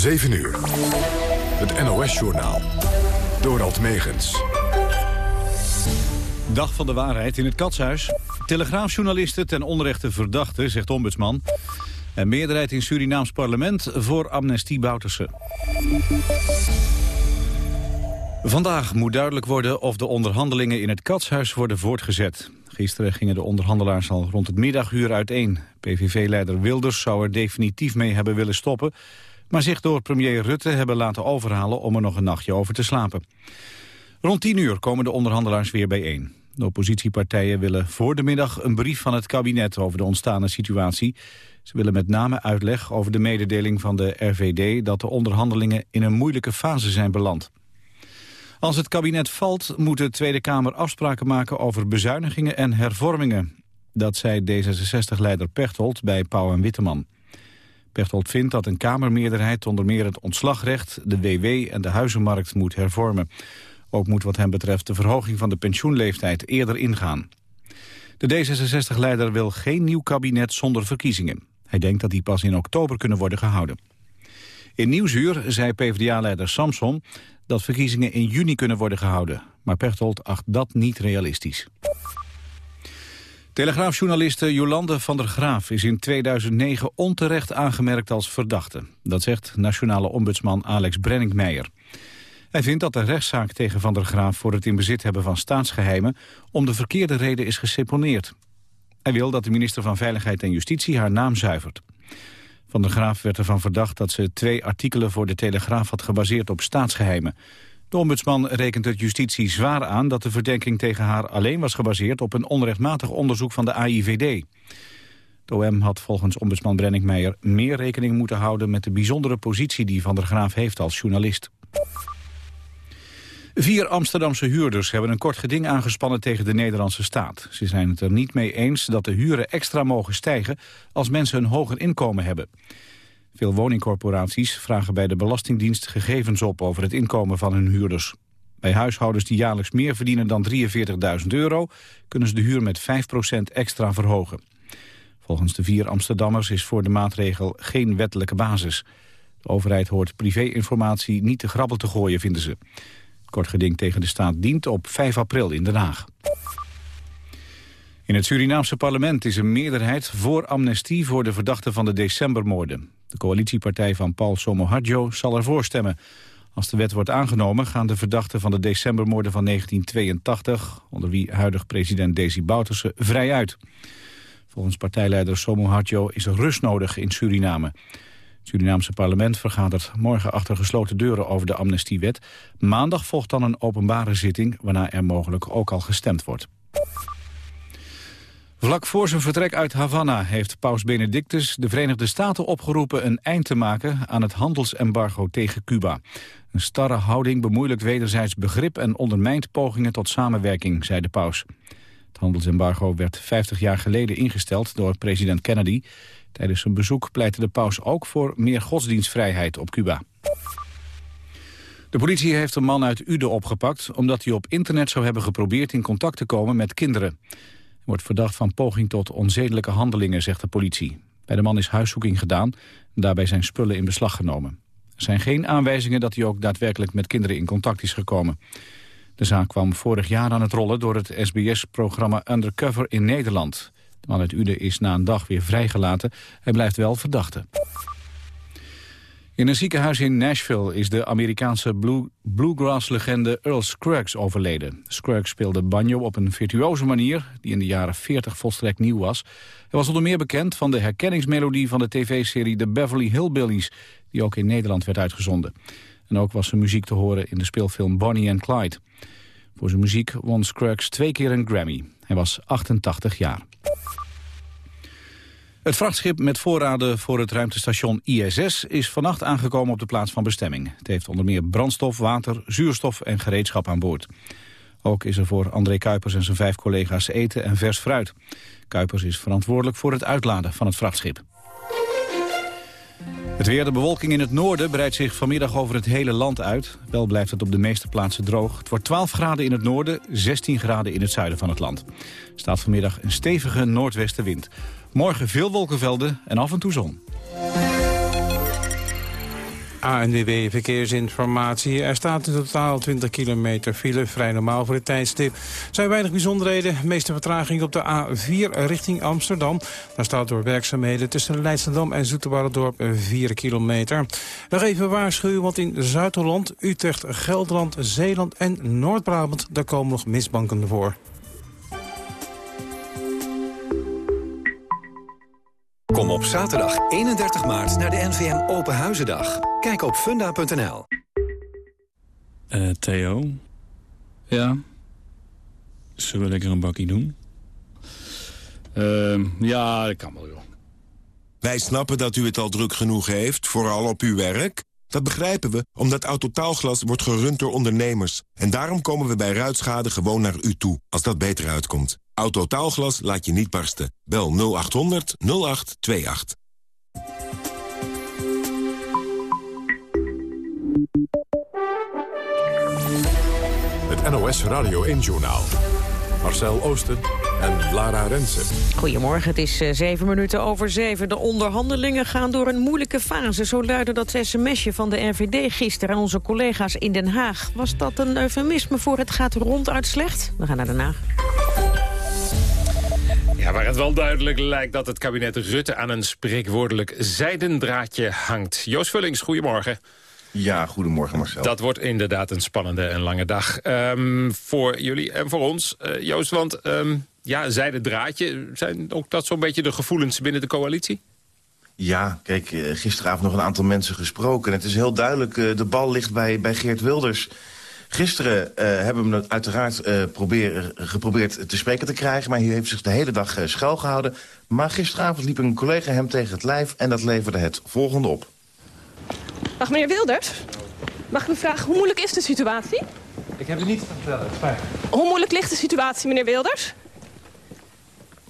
7 uur. Het NOS-journaal. Dorald Megens. Dag van de waarheid in het Katshuis. Telegraafjournalisten ten onrechte verdachte, zegt ombudsman. En meerderheid in Surinaams parlement voor amnestie Bouterse. Vandaag moet duidelijk worden of de onderhandelingen in het Katshuis worden voortgezet. Gisteren gingen de onderhandelaars al rond het middaguur uiteen. PVV-leider Wilders zou er definitief mee hebben willen stoppen... maar zich door premier Rutte hebben laten overhalen om er nog een nachtje over te slapen. Rond 10 uur komen de onderhandelaars weer bijeen. De oppositiepartijen willen voor de middag een brief van het kabinet over de ontstane situatie. Ze willen met name uitleg over de mededeling van de RVD dat de onderhandelingen in een moeilijke fase zijn beland. Als het kabinet valt, moet de Tweede Kamer afspraken maken over bezuinigingen en hervormingen. Dat zei D66-leider Pechtold bij Pauw en Witteman. Pechtold vindt dat een Kamermeerderheid onder meer het ontslagrecht, de WW en de huizenmarkt moet hervormen. Ook moet wat hem betreft de verhoging van de pensioenleeftijd eerder ingaan. De D66-leider wil geen nieuw kabinet zonder verkiezingen. Hij denkt dat die pas in oktober kunnen worden gehouden. In Nieuwsuur zei PvdA-leider Samson dat verkiezingen in juni kunnen worden gehouden. Maar Pechtold acht dat niet realistisch. Telegraafjournaliste Jolande van der Graaf is in 2009 onterecht aangemerkt als verdachte. Dat zegt nationale ombudsman Alex Brenningmeijer. Hij vindt dat de rechtszaak tegen Van der Graaf voor het in bezit hebben van staatsgeheimen om de verkeerde reden is geseponeerd. Hij wil dat de minister van Veiligheid en Justitie haar naam zuivert. Van der Graaf werd ervan verdacht dat ze twee artikelen voor de Telegraaf had gebaseerd op staatsgeheimen. De ombudsman rekent het justitie zwaar aan dat de verdenking tegen haar alleen was gebaseerd op een onrechtmatig onderzoek van de AIVD. De OM had volgens ombudsman Brenningmeijer meer rekening moeten houden met de bijzondere positie die Van der Graaf heeft als journalist. Vier Amsterdamse huurders hebben een kort geding aangespannen tegen de Nederlandse staat. Ze zijn het er niet mee eens dat de huren extra mogen stijgen als mensen een hoger inkomen hebben. Veel woningcorporaties vragen bij de Belastingdienst gegevens op over het inkomen van hun huurders. Bij huishoudens die jaarlijks meer verdienen dan 43.000 euro kunnen ze de huur met 5% extra verhogen. Volgens de vier Amsterdammers is voor de maatregel geen wettelijke basis. De overheid hoort privéinformatie niet te grabbel te gooien, vinden ze. Kort geding tegen de staat dient op 5 april in Den Haag. In het Surinaamse parlement is een meerderheid voor amnestie voor de verdachten van de decembermoorden. De coalitiepartij van Paul Somoharjo zal ervoor stemmen. Als de wet wordt aangenomen gaan de verdachten van de decembermoorden van 1982, onder wie huidig president Desi Bouterse, vrij uit. Volgens partijleider Somoharjo is er rust nodig in Suriname. Het Surinaamse parlement vergadert morgen achter gesloten deuren over de amnestiewet. Maandag volgt dan een openbare zitting, waarna er mogelijk ook al gestemd wordt. Vlak voor zijn vertrek uit Havana heeft paus Benedictus de Verenigde Staten opgeroepen een eind te maken aan het handelsembargo tegen Cuba. Een starre houding bemoeilijkt wederzijds begrip en ondermijnt pogingen tot samenwerking, zei de paus. Het handelsembargo werd 50 jaar geleden ingesteld door president Kennedy. Tijdens zijn bezoek pleitte de paus ook voor meer godsdienstvrijheid op Cuba. De politie heeft een man uit Ude opgepakt... omdat hij op internet zou hebben geprobeerd in contact te komen met kinderen. Wordt verdacht van poging tot onzedelijke handelingen, zegt de politie. Bij de man is huiszoeking gedaan daarbij zijn spullen in beslag genomen. Er zijn geen aanwijzingen dat hij ook daadwerkelijk met kinderen in contact is gekomen. De zaak kwam vorig jaar aan het rollen door het SBS-programma Undercover in Nederland. De man uit Ude is na een dag weer vrijgelaten. Hij blijft wel verdachte. In een ziekenhuis in Nashville is de Amerikaanse bluegrass-legende Earl Scruggs overleden. Scruggs speelde banjo op een virtuoze manier die in de jaren 40 volstrekt nieuw was. Hij was onder meer bekend van de herkenningsmelodie van de tv-serie The Beverly Hillbillies, die ook in Nederland werd uitgezonden. En ook was zijn muziek te horen in de speelfilm Bonnie and Clyde. Voor zijn muziek won Scruggs twee keer een Grammy. Hij was 88 jaar. Het vrachtschip met voorraden voor het ruimtestation ISS is vannacht aangekomen op de plaats van bestemming. Het heeft onder meer brandstof, water, zuurstof en gereedschap aan boord. Ook is er voor André Kuipers en zijn vijf collega's eten en vers fruit. Kuipers is verantwoordelijk voor het uitladen van het vrachtschip. Het weer, de bewolking in het noorden breidt zich vanmiddag over het hele land uit. Wel blijft het op de meeste plaatsen droog. Het wordt 12 graden in het noorden, 16 graden in het zuiden van het land. Er staat vanmiddag een stevige noordwestenwind. Morgen veel wolkenvelden en af en toe zon. ANWB Verkeersinformatie. Er staat in totaal 20 kilometer file, vrij normaal voor het tijdstip. Zijn weinig bijzonderheden. De meeste vertraging op de A4 richting Amsterdam. Daar staat door werkzaamheden tussen Leidschendam en Zoeterwoudendorp 4 kilometer. Nog even waarschuwen, want in Zuid-Holland, Utrecht, Gelderland, Zeeland en Noord-Brabant... daar komen nog misbanken voor. Kom op zaterdag 31 maart naar de NVM Open Huizendag. Kijk op funda.nl. Uh, Theo? Ja? Zullen we lekker een bakkie doen? Uh, ja, dat kan wel, joh. Wij snappen dat u het al druk genoeg heeft, vooral op uw werk. Dat begrijpen we, omdat Autotaalglas wordt gerund door ondernemers. En daarom komen we bij ruitschade gewoon naar u toe, als dat beter uitkomt. Autotaalglas laat je niet barsten. Bel 0800 0828. Het NOS Radio 1-journaal. Marcel Oosten en Lara Rensen. Goedemorgen, het is uh, zeven minuten over zeven. De onderhandelingen gaan door een moeilijke fase. Zo luidde dat sms'je van de RVD gisteren aan onze collega's in Den Haag. Was dat een eufemisme voor het gaat ronduit slecht? We gaan naar Den Haag. Ja, waar het wel duidelijk lijkt dat het kabinet Rutte aan een spreekwoordelijk zijdendraadje hangt. Joost Vullings, goedemorgen. Ja, goedemorgen Marcel. Dat wordt inderdaad een spannende en lange dag um, voor jullie en voor ons. Uh, Joost, want um, ja, zijdendraadje, zijn ook dat zo'n beetje de gevoelens binnen de coalitie? Ja, kijk, eh, gisteravond nog een aantal mensen gesproken. Het is heel duidelijk, uh, de bal ligt bij, bij Geert Wilders... Gisteren uh, hebben we hem uiteraard uh, probeer, geprobeerd te spreken te krijgen... maar hij heeft zich de hele dag uh, schuilgehouden. Maar gisteravond liep een collega hem tegen het lijf... en dat leverde het volgende op. Dag meneer Wilders. Mag ik u vragen, hoe moeilijk is de situatie? Ik heb u niet te vertellen, het spijt Hoe moeilijk ligt de situatie, meneer Wilders?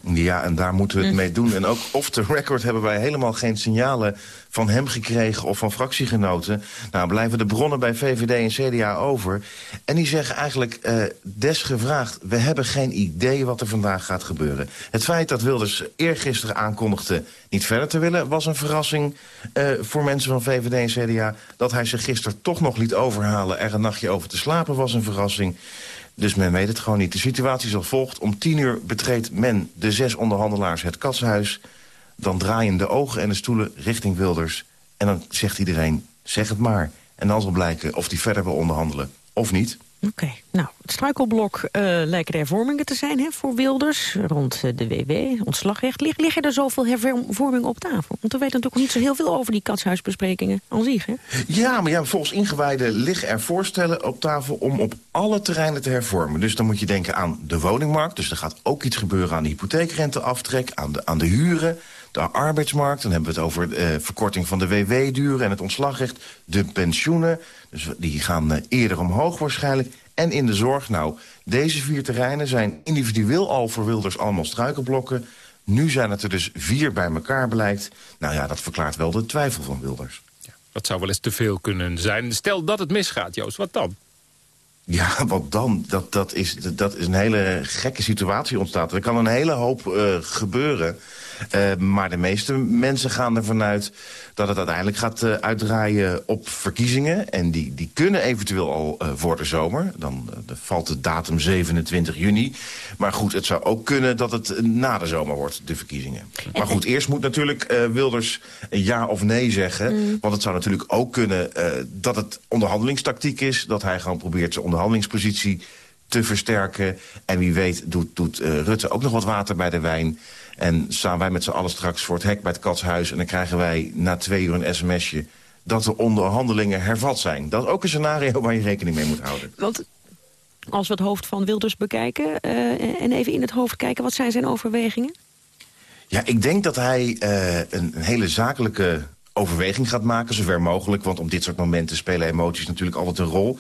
Ja, en daar moeten we het mee doen. En ook off the record hebben wij helemaal geen signalen van hem gekregen of van fractiegenoten. Nou, blijven de bronnen bij VVD en CDA over. En die zeggen eigenlijk uh, desgevraagd... we hebben geen idee wat er vandaag gaat gebeuren. Het feit dat Wilders eergisteren aankondigde niet verder te willen... was een verrassing uh, voor mensen van VVD en CDA. Dat hij zich gisteren toch nog liet overhalen... er een nachtje over te slapen was een verrassing. Dus men weet het gewoon niet. De situatie is als volgt. Om tien uur betreedt men, de zes onderhandelaars, het katshuis. Dan draaien de ogen en de stoelen richting Wilders. En dan zegt iedereen, zeg het maar. En dan zal blijken of die verder wil onderhandelen of niet. Oké, nou, het struikelblok uh, lijken de hervormingen te zijn hè, voor Wilders... rond uh, de WW, ontslagrecht. Lig, liggen er zoveel hervormingen op tafel? Want we weten natuurlijk niet zo heel veel over die katshuisbesprekingen aan zich, hè? Ja, maar ja, volgens ingewijden liggen er voorstellen op tafel... om op alle terreinen te hervormen. Dus dan moet je denken aan de woningmarkt. Dus er gaat ook iets gebeuren aan de hypotheekrenteaftrek, aan de, aan de huren de arbeidsmarkt. Dan hebben we het over uh, verkorting van de WW-duur en het ontslagrecht. De pensioenen, dus die gaan uh, eerder omhoog waarschijnlijk. En in de zorg, nou, deze vier terreinen zijn individueel al voor Wilders allemaal struikelblokken. Nu zijn het er dus vier bij elkaar blijkt. Nou ja, dat verklaart wel de twijfel van Wilders. Ja, dat zou wel eens te veel kunnen zijn. Stel dat het misgaat, Joost, wat dan? Ja, wat dan? Dat, dat, is, dat is een hele gekke situatie ontstaat. Er kan een hele hoop uh, gebeuren. Uh, maar de meeste mensen gaan ervan uit dat het uiteindelijk gaat uh, uitdraaien op verkiezingen. En die, die kunnen eventueel al uh, voor de zomer. Dan valt de datum 27 juni. Maar goed, het zou ook kunnen dat het na de zomer wordt, de verkiezingen. Maar goed, eerst moet natuurlijk Wilders ja of nee zeggen. Mm. Want het zou natuurlijk ook kunnen dat het onderhandelingstactiek is. Dat hij gewoon probeert zijn onderhandelingspositie te versterken. En wie weet doet, doet Rutte ook nog wat water bij de wijn... En staan wij met z'n allen straks voor het hek bij het katshuis... en dan krijgen wij na twee uur een sms'je dat de onderhandelingen hervat zijn. Dat is ook een scenario waar je rekening mee moet houden. Want als we het hoofd van Wilders bekijken... Uh, en even in het hoofd kijken, wat zijn zijn overwegingen? Ja, ik denk dat hij uh, een, een hele zakelijke overweging gaat maken, zover mogelijk. Want op dit soort momenten spelen emoties natuurlijk altijd een rol.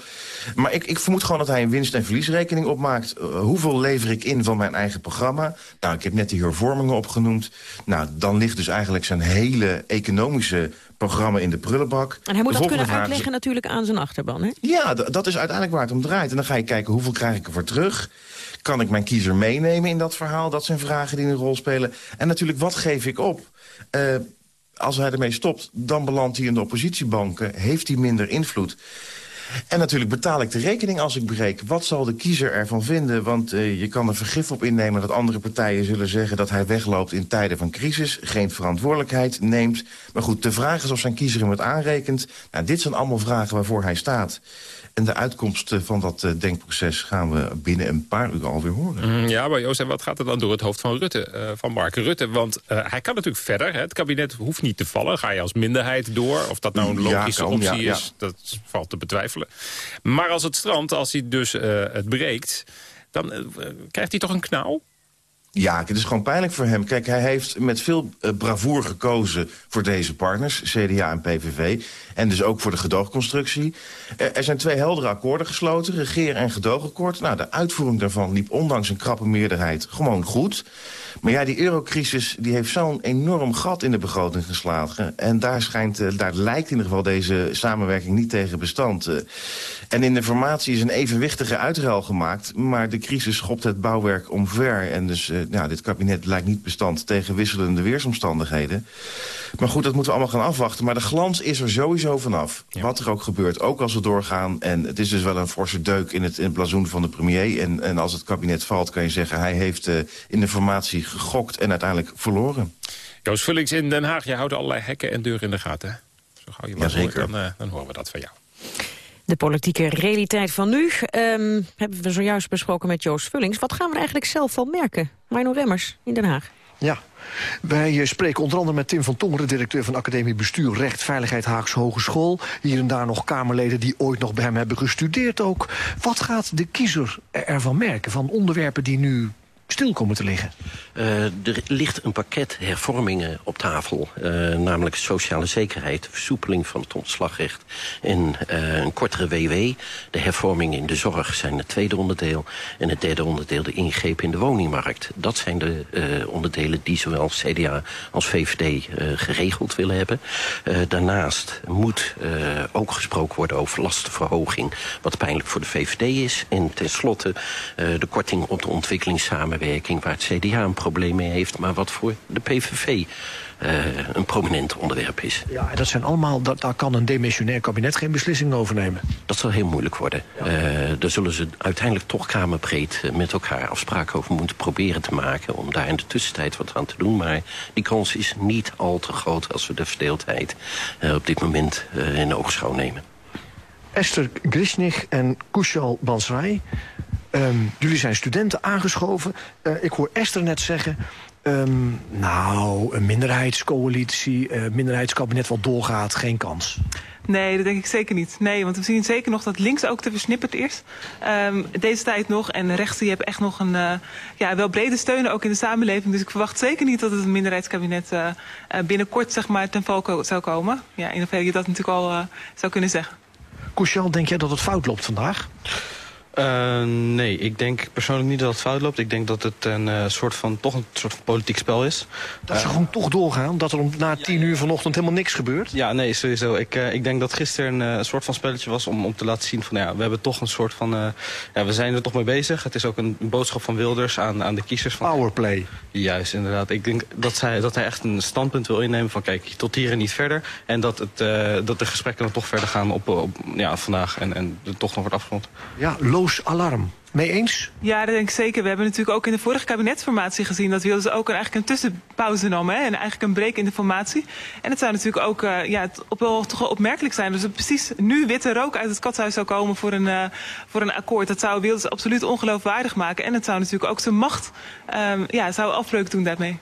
Maar ik, ik vermoed gewoon dat hij een winst- en verliesrekening opmaakt. Uh, hoeveel lever ik in van mijn eigen programma? Nou, ik heb net die hervormingen opgenoemd. Nou, dan ligt dus eigenlijk zijn hele economische programma in de prullenbak. En hij moet dat kunnen uitleggen is... natuurlijk aan zijn achterban, hè? Ja, dat is uiteindelijk waar het om draait. En dan ga je kijken, hoeveel krijg ik ervoor terug? Kan ik mijn kiezer meenemen in dat verhaal? Dat zijn vragen die een rol spelen. En natuurlijk, wat geef ik op? Uh, als hij ermee stopt, dan belandt hij in de oppositiebanken. Heeft hij minder invloed. En natuurlijk betaal ik de rekening als ik breek. Wat zal de kiezer ervan vinden? Want uh, je kan er vergif op innemen dat andere partijen zullen zeggen... dat hij wegloopt in tijden van crisis, geen verantwoordelijkheid neemt. Maar goed, de vraag is of zijn kiezer hem het aanrekent. Nou, dit zijn allemaal vragen waarvoor hij staat. En de uitkomst van dat uh, denkproces gaan we binnen een paar uur alweer horen. Mm, ja, maar Joost, wat gaat er dan door het hoofd van Rutte, uh, van Mark Rutte? Want uh, hij kan natuurlijk verder. Hè? Het kabinet hoeft niet te vallen. Ga je als minderheid door? Of dat nou een logische ja, kan, optie ja, is, dat valt te betwijfelen. Maar als het strandt, als hij dus het breekt... dan krijgt hij toch een knauw? Ja, het is gewoon pijnlijk voor hem. Kijk, hij heeft met veel uh, bravoer gekozen voor deze partners, CDA en PVV. En dus ook voor de gedoogconstructie. Er, zijn twee heldere akkoorden gesloten, regeer- en gedoogakkoord. Nou, de uitvoering daarvan liep ondanks een krappe meerderheid gewoon goed. Maar ja, die eurocrisis die heeft zo'n enorm gat in de begroting geslagen. En daar, schijnt, uh, daar lijkt in ieder geval deze samenwerking niet tegen bestand. Uh, en in de formatie is een evenwichtige uitruil gemaakt. Maar de crisis schopt het bouwwerk omver. En dus uh, ja, dit kabinet lijkt niet bestand tegen wisselende weersomstandigheden. Maar goed, dat moeten we allemaal gaan afwachten. Maar de glans is er sowieso vanaf. Ja. Wat er ook gebeurt, ook als we doorgaan. En het is dus wel een forse deuk in het, in het blazoen van de premier. En, en als het kabinet valt, kan je zeggen... hij heeft uh, in de formatie gegokt en uiteindelijk verloren. Joost Vullings in Den Haag, je houdt allerlei hekken en deuren in de gaten. Hè? Zo gauw je maar ja, zeker. Hoort, dan, uh, dan horen we dat van jou. De politieke realiteit van nu um, hebben we zojuist besproken met Joost Vullings. Wat gaan we er eigenlijk zelf van merken? Marno Remmers in Den Haag. Ja, wij spreken onder andere met Tim van Tongeren... directeur van Academie Bestuur Recht Veiligheid Haagse Hogeschool. Hier en daar nog Kamerleden die ooit nog bij hem hebben gestudeerd ook. Wat gaat de kiezer ervan merken van onderwerpen die nu stil komen te liggen? Uh, er ligt een pakket hervormingen op tafel. Uh, namelijk sociale zekerheid, versoepeling van het ontslagrecht... en uh, een kortere WW. De hervormingen in de zorg zijn het tweede onderdeel. En het derde onderdeel de ingreep in de woningmarkt. Dat zijn de onderdelen die zowel CDA als VVD geregeld willen hebben. daarnaast moet ook gesproken worden over lastenverhoging... wat pijnlijk voor de VVD is. En tenslotte de korting op de ontwikkelingssamenwerking... waar het CDA een probleem mee heeft... maar wat voor de PVV uh, een prominent onderwerp is. Ja, dat zijn allemaal, dat, daar kan een demissionair kabinet geen beslissing over nemen. Dat zal heel moeilijk worden. Ja. Uh, daar zullen ze uiteindelijk toch kamerbreed met elkaar afspraken over moeten proberen te maken... om daar in de tussentijd wat aan te doen. Maar die kans is niet al te groot als we de verdeeldheid op dit moment in oogschouw nemen. Esther Grisnig en Kushal Bansrai... Um, jullie zijn studenten aangeschoven. Uh, ik hoor Esther net zeggen... Um, nou, een minderheidscoalitie, uh, minderheidskabinet wat doorgaat, geen kans. Nee, dat denk ik zeker niet. Nee, want we zien zeker nog dat links ook te versnipperd is. Um, deze tijd nog. En rechts die hebben echt nog een uh, ja, wel brede steun ook in de samenleving. Dus ik verwacht zeker niet dat het een minderheidskabinet uh, binnenkort zeg maar, ten val zou komen. Ja, in hoeverre je dat natuurlijk al zou kunnen zeggen. Kushal, denk jij dat het fout loopt vandaag? Uh, nee, ik denk persoonlijk niet dat het fout loopt. Ik denk dat het een uh, soort van, toch een soort van politiek spel is. Dat ze uh, gewoon toch doorgaan? Dat er om, na tien uur vanochtend helemaal niks gebeurt? Ja, nee, sowieso. Ik, ik denk dat gisteren een soort van spelletje was om, om te laten zien van... ja, we hebben toch een soort van... ja, we zijn er toch mee bezig. Het is ook een boodschap van Wilders aan, aan de kiezers. Van, Powerplay. Juist, inderdaad. Ik denk dat, zij, dat hij echt een standpunt wil innemen van... kijk, tot hier en niet verder. En dat, het, dat de gesprekken dan toch verder gaan op, op ja, vandaag. En, en toch nog wordt afgerond. Ja, loos alarm. Mee eens? Ja, dat denk ik zeker. We hebben natuurlijk ook in de vorige kabinetsformatie gezien... dat Wilders ook een, eigenlijk een tussenpauze nam. Hè? En eigenlijk een break in de formatie. En het zou natuurlijk ook uh, ja, het op wel toch opmerkelijk zijn... dus precies nu witte rook uit het katshuis zou komen voor een, uh, voor een akkoord. Dat zou Wilders absoluut ongeloofwaardig maken. En het zou natuurlijk ook zijn macht um, ja, zou afbreuk doen daarmee.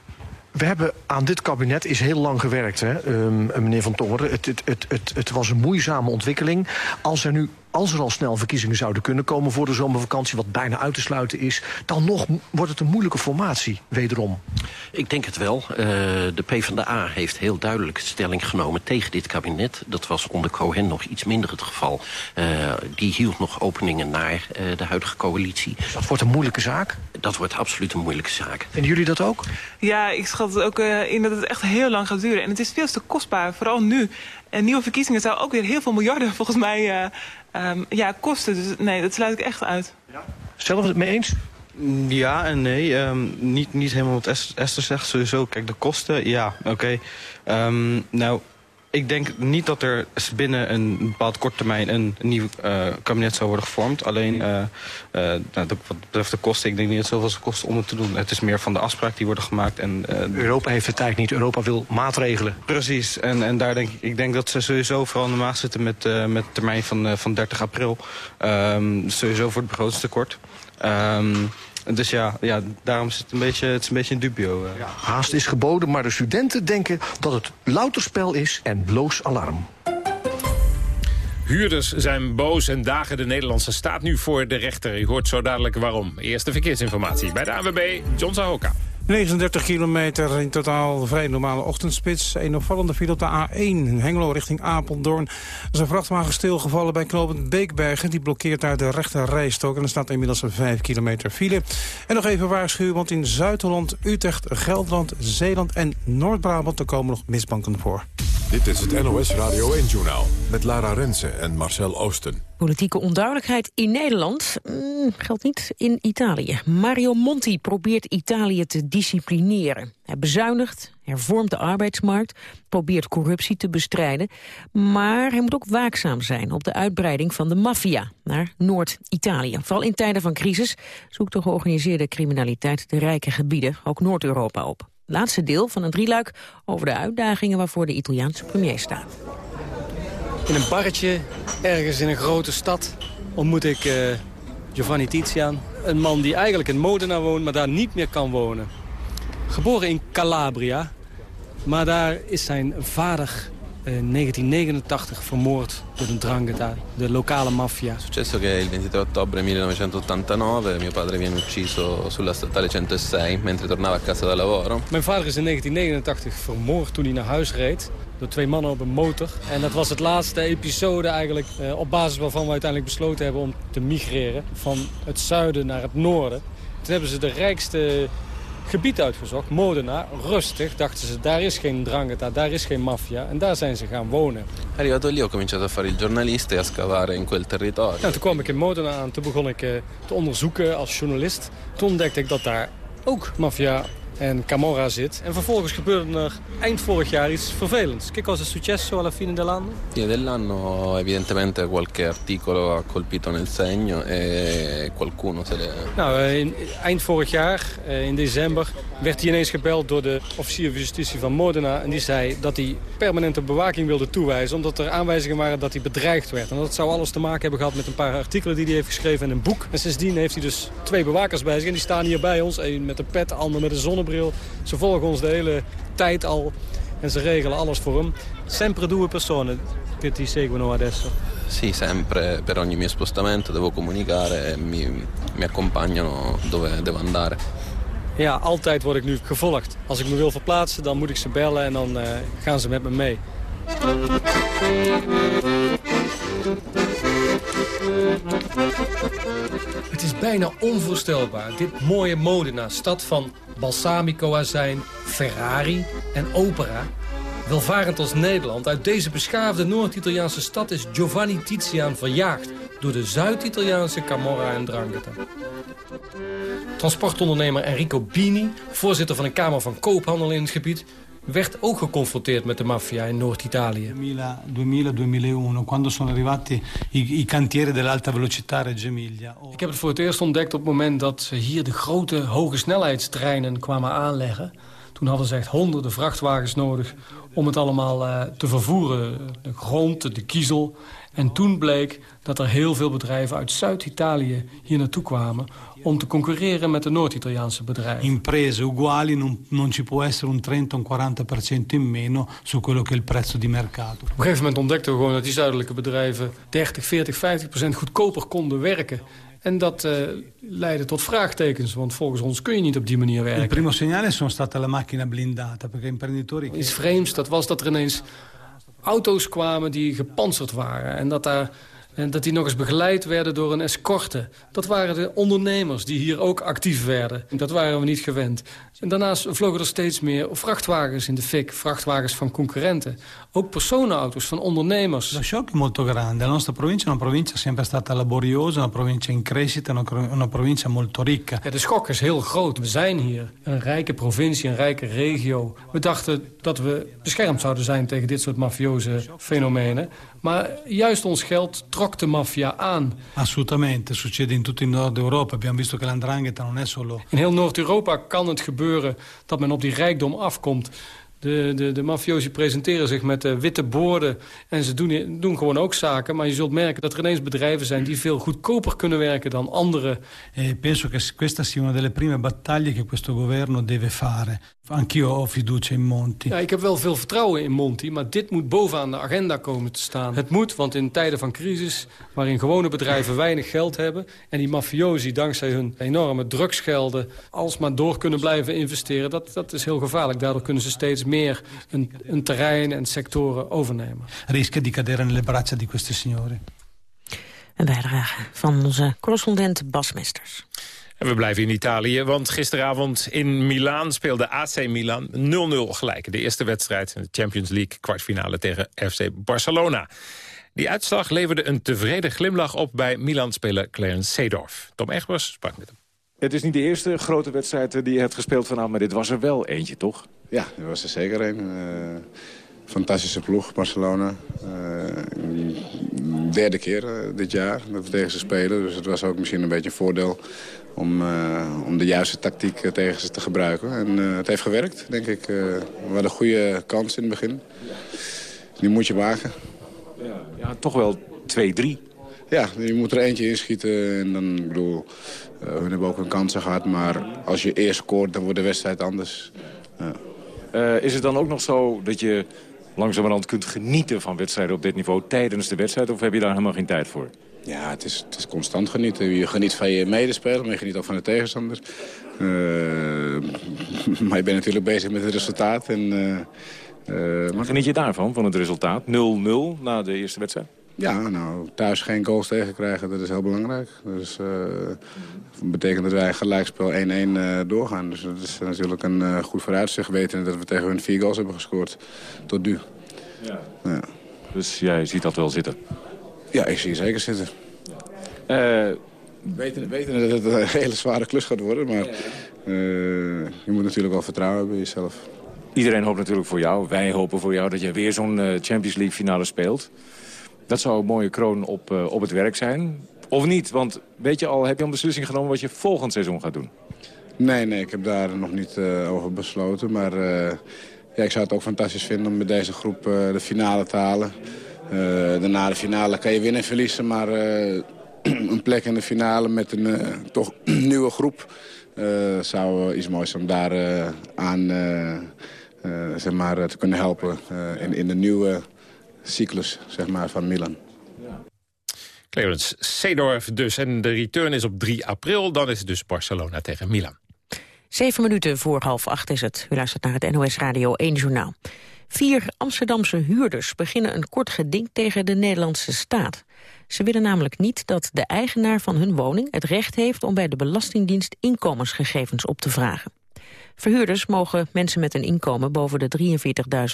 We hebben aan dit kabinet is heel lang gewerkt, hè, um, meneer Van Tongeren. Het, het, het, het, het was een moeizame ontwikkeling. Als er nu als er al snel verkiezingen zouden kunnen komen voor de zomervakantie... wat bijna uit te sluiten is, dan nog wordt het een moeilijke formatie, wederom. Ik denk het wel. Uh, de PvdA heeft heel duidelijk stelling genomen tegen dit kabinet. Dat was onder Cohen nog iets minder het geval. Uh, die hield nog openingen naar uh, de huidige coalitie. Dus dat wordt een moeilijke zaak? Dat wordt absoluut een moeilijke zaak. Vinden jullie dat ook? Ja, ik schat het ook in dat het echt heel lang gaat duren. En het is veel te kostbaar, vooral nu. En nieuwe verkiezingen zou ook weer heel veel miljarden volgens mij um, ja, kosten. Dus nee, dat sluit ik echt uit. Ja. We het mee eens? Ja en nee. Ehm, niet, niet helemaal wat Esther zegt. Sowieso, kijk, de kosten, ja, oké. Ehm, nou, ik denk niet dat er binnen een bepaald kort termijn een nieuw uh, kabinet zou worden gevormd. Alleen uh, uh, nou, wat betreft de kosten, ik denk niet dat het zoveel kost om het te doen. Het is meer van de afspraak die worden gemaakt. En, Europa heeft de tijd niet. Europa wil maatregelen. Precies. En, en daar denk ik, ik denk dat ze sowieso vooral in de maag zitten met, met termijn van, van 30 april. Um, sowieso voor het begrotingstekort. Um, dus ja, ja daarom is het een beetje, het is een beetje een dubio. Ja, haast is geboden, maar de studenten denken dat het louter spel is en bloos alarm. Huurders zijn boos en dagen de Nederlandse staat nu voor de rechter. U hoort zo dadelijk waarom. Eerste verkeersinformatie bij de AWB, John Zahoka. 39 kilometer in totaal, vrij normale ochtendspits. Een opvallende file op de A1, Hengelo richting Apeldoorn. Er is een vrachtwagen stilgevallen bij knooppunt Beekbergen. Die blokkeert daar de rechte rijstok en er staat inmiddels een 5 kilometer file. En nog even waarschuwen, want in Zuid-Holland, Utrecht, Gelderland, Zeeland en Noord-Brabant... er komen nog misbanken voor. Dit is het NOS Radio 1-journaal met Lara Rensen en Marcel Oosten. Politieke onduidelijkheid in Nederland mm, geldt niet in Italië. Mario Monti probeert Italië te disciplineren. Hij bezuinigt, hervormt de arbeidsmarkt, probeert corruptie te bestrijden. Maar hij moet ook waakzaam zijn op de uitbreiding van de maffia naar Noord-Italië. Vooral in tijden van crisis zoekt de georganiseerde criminaliteit de rijke gebieden, ook Noord-Europa, op. Laatste deel van een drieluik over de uitdagingen waarvoor de Italiaanse premier staat. In een barretje, ergens in een grote stad, ontmoet ik uh, Giovanni Tizian. Een man die eigenlijk in Modena woont, maar daar niet meer kan wonen. Geboren in Calabria, maar daar is zijn vader in 1989 vermoord door de Drangheta, de lokale maffia. È successo che il 23 ottobre 1989 mio padre viene ucciso sulla statale 106 mentre tornava a casa da lavoro. Mijn vader is in 1989 vermoord toen hij naar huis reed door twee mannen op een motor. En dat was het laatste episode eigenlijk eh, op basis waarvan we uiteindelijk besloten hebben om te migreren van het zuiden naar het noorden. Toen hebben ze de rijkste gebied uitgezocht, Modena, rustig. Dachten ze, daar is geen drangheta, daar is geen maffia. En daar zijn ze gaan wonen. Arrivato lì ho cominciato a fare il giornalista e a scavare in quel territorio. Ja, toen kwam ik in Modena aan, toen begon ik eh, te onderzoeken als journalist. Toen ontdekte ik dat daar ook maffia en Camorra zit. En vervolgens gebeurde er eind vorig jaar iets vervelends. Che cosa è successo alla fine dell'anno? Fine dell'anno evidentemente qualche articolo ha colpito nel segno e qualcuno se le... Nou, in, eind vorig jaar, eh, in december, werd hij ineens gebeld door de officier van justitie van Modena. En die zei dat hij permanente bewaking wilde toewijzen. Omdat er aanwijzingen waren dat hij bedreigd werd. En dat zou alles te maken hebben gehad met een paar artikelen die hij heeft geschreven in een boek. En sindsdien heeft hij dus twee bewakers bij zich. En die staan hier bij ons. Een met een pet, ander met een zonnebril ze volgen ons de hele tijd al en ze regelen alles voor hem. Sempre due persone che ti seguono adesso. Sì, sempre, per ogni mio spostamento devo comunicare e mi, mi accompagnano dove devo andare. Ja, altijd word ik nu gevolgd. Als ik me wil verplaatsen, dan moet ik ze bellen en dan uh, gaan ze met me mee. Het is bijna onvoorstelbaar. Dit mooie Modena, stad van balsamico-azijn, Ferrari en opera. Welvarend als Nederland, uit deze beschaafde Noord-Italiaanse stad... is Giovanni Tizian verjaagd door de Zuid-Italiaanse Camorra en Drangheta. Transportondernemer Enrico Bini, voorzitter van een Kamer van Koophandel in het gebied werd ook geconfronteerd met de maffia in Noord-Italië. 2000-2001, quando sono arrivati i, cantieri dell'alta velocità Reggio Emilia. Ik heb het voor het eerst ontdekt op het moment dat ze hier de grote hoge snelheidstreinen kwamen aanleggen. Toen hadden ze echt honderden vrachtwagens nodig om het allemaal uh, te vervoeren. De grond, de kiezel. En toen bleek dat er heel veel bedrijven uit Zuid-Italië hier naartoe kwamen om te concurreren met de Noord-Italiaanse bedrijven. Imprese uguali, non, non ci può essere un 30 o 40% in meno su quello che il prezzo di mercato. Op een gegeven moment ontdekten we gewoon dat die zuidelijke bedrijven 30, 40, 50 procent goedkoper konden werken. En dat uh, leidde tot vraagtekens, want volgens ons kun je niet op die manier werken. Il primo segnale sono stata la macchina blindata, perché imprenditori... Iets vreemds, dat was dat er ineens auto's kwamen die gepantserd waren. En dat daar En dat die nog eens begeleid werden door een escorte. Dat waren de ondernemers die hier ook actief werden. Dat waren we niet gewend. En daarnaast vlogen er steeds meer vrachtwagens in de fik. Vrachtwagens van concurrenten. Ook personenauto's van ondernemers. Lo shock è molto grande. La nostra provincia è una provincia sempre stata laboriosa, una provincia in crescita, una provincia molto ricca. Ja, de schok is heel groot. We zijn hier een rijke provincie, een rijke regio. We dachten dat we beschermd zouden zijn tegen dit soort mafioze fenomenen. Maar juist ons geld trok de maffia aan. Assolutamente, succede in tutto il nord Europa. Abbiamo visto che l'andrangheta non è solo... In heel Noord-Europa kan het gebeuren dat men op die rijkdom afkomt. De, de, de mafiosi presenteren zich met uh, witte borden en ze doen, doen gewoon ook zaken. Maar je zult merken dat er ineens bedrijven zijn die veel goedkoper kunnen werken dan andere. E penso che questa sia una delle prime battaglie che questo governo deve fare. Anch'io ho fiducia in Monti. Ja, ik heb wel veel vertrouwen in Monti, maar dit moet bovenaan de agenda komen te staan. Het moet, want in tijden van crisis, waarin gewone bedrijven weinig geld hebben... en die mafiosi dankzij hun enorme drugsgelden alsmaar door kunnen blijven investeren... dat, dat is heel gevaarlijk. Daardoor kunnen ze steeds meer een, een terrein en sectoren overnemen. Rischia di cadere nelle braccia di questi signori. Een bijdrage van onze correspondent Bas Mesters. En we blijven in Italië, want gisteravond in Milaan speelde AC Milan 0-0 gelijk. De eerste wedstrijd in de Champions League kwartfinale tegen FC Barcelona. Die uitslag leverde een tevreden glimlach op bij Milan-speler Clarence Seedorf. Tom Egbers sprak met hem. Het is niet de eerste grote wedstrijd die je hebt gespeeld vanavond, maar dit was er wel eentje, toch? Ja, dit was er zeker een. Uh, fantastische ploeg, Barcelona. Uh, derde keer uh, dit jaar dat we tegen ze spelen. Dus het was ook misschien een beetje een voordeel om, uh, om de juiste tactiek tegen ze te gebruiken. En het heeft gewerkt, denk ik. we hadden een goede kans in het begin. Die moet je maken. Ja, ja toch wel 2-3. Ja, je moet er eentje inschieten. En dan, ik bedoel, we hebben ook een kansen gehad. Maar als je eerst scoort, dan wordt de wedstrijd anders. Ja. Uh, is het dan ook nog zo dat je langzamerhand kunt genieten van wedstrijden op dit niveau tijdens de wedstrijd? Of heb je daar helemaal geen tijd voor? Ja, het is, het is constant genieten. Je geniet van je medespeler, maar je geniet ook van de tegenstander. Uh, maar je bent natuurlijk bezig met het resultaat. En, uh, maar geniet je daarvan, van het resultaat? 0-0 na de eerste wedstrijd? Ja, nou, thuis geen goals tegenkrijgen, dat is heel belangrijk. Dus uh, dat betekent dat wij gelijkspel 1-1 uh, doorgaan. Dus dat is natuurlijk een uh, goed vooruitzicht, weten dat we tegen hun vier goals hebben gescoord tot nu. Ja. ja. Dus jij ziet dat wel zitten? Ja, ik zie zeker zitten. Uh, weten, weten dat het een hele zware klus gaat worden, maar je moet natuurlijk wel vertrouwen hebben in jezelf. Iedereen hoopt natuurlijk voor jou, wij hopen voor jou dat je weer zo'n Champions League finale speelt. Dat zou een mooie kroon op, uh, op het werk zijn. Of niet? Want weet je al, heb je een beslissing genomen wat je volgend seizoen gaat doen? Nee, nee, ik heb daar nog niet uh, over besloten. Maar uh, ja, ik zou het ook fantastisch vinden om met deze groep de finale te halen. daarna de finale kan je winnen en verliezen. Maar een plek in de finale met een toch nieuwe groep... zou iets moois om daar aan zeg maar, te kunnen helpen in, in de nieuwe cyclus zeg maar, van Milan. Clarence Seedorf dus. En de return is op 3 april. Dan is het dus Barcelona tegen Milan. Zeven minuten voor half acht is het. U luistert naar het NOS Radio 1 Journaal. Vier Amsterdamse huurders beginnen een kort geding tegen de Nederlandse staat. Ze willen namelijk niet dat de eigenaar van hun woning het recht heeft om bij de Belastingdienst inkomensgegevens op te vragen. Verhuurders mogen mensen met een inkomen boven de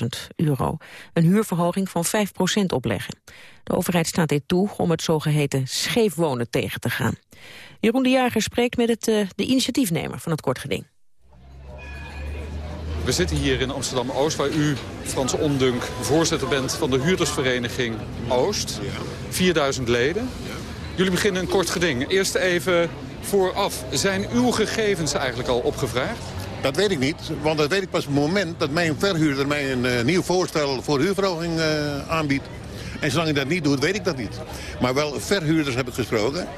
43.000 euro een huurverhoging van 5% opleggen. De overheid staat dit toe om het zogeheten scheefwonen tegen te gaan. Jeroen de Jager spreekt met het, uh, de initiatiefnemer van het kortgeding. We zitten hier in Amsterdam-Oost, waar u, Frans Ondunk, voorzitter bent van de huurdersvereniging Oost. 4000 leden. Jullie beginnen een kort geding. Eerst even vooraf. Zijn uw gegevens eigenlijk al opgevraagd? Dat weet ik niet, want dat weet ik pas op het moment dat mijn verhuurder mij een uh, nieuw voorstel voor huurverhoging uh, aanbiedt. En zolang hij dat niet doet, weet ik dat niet. Maar wel verhuurders heb ik gesproken.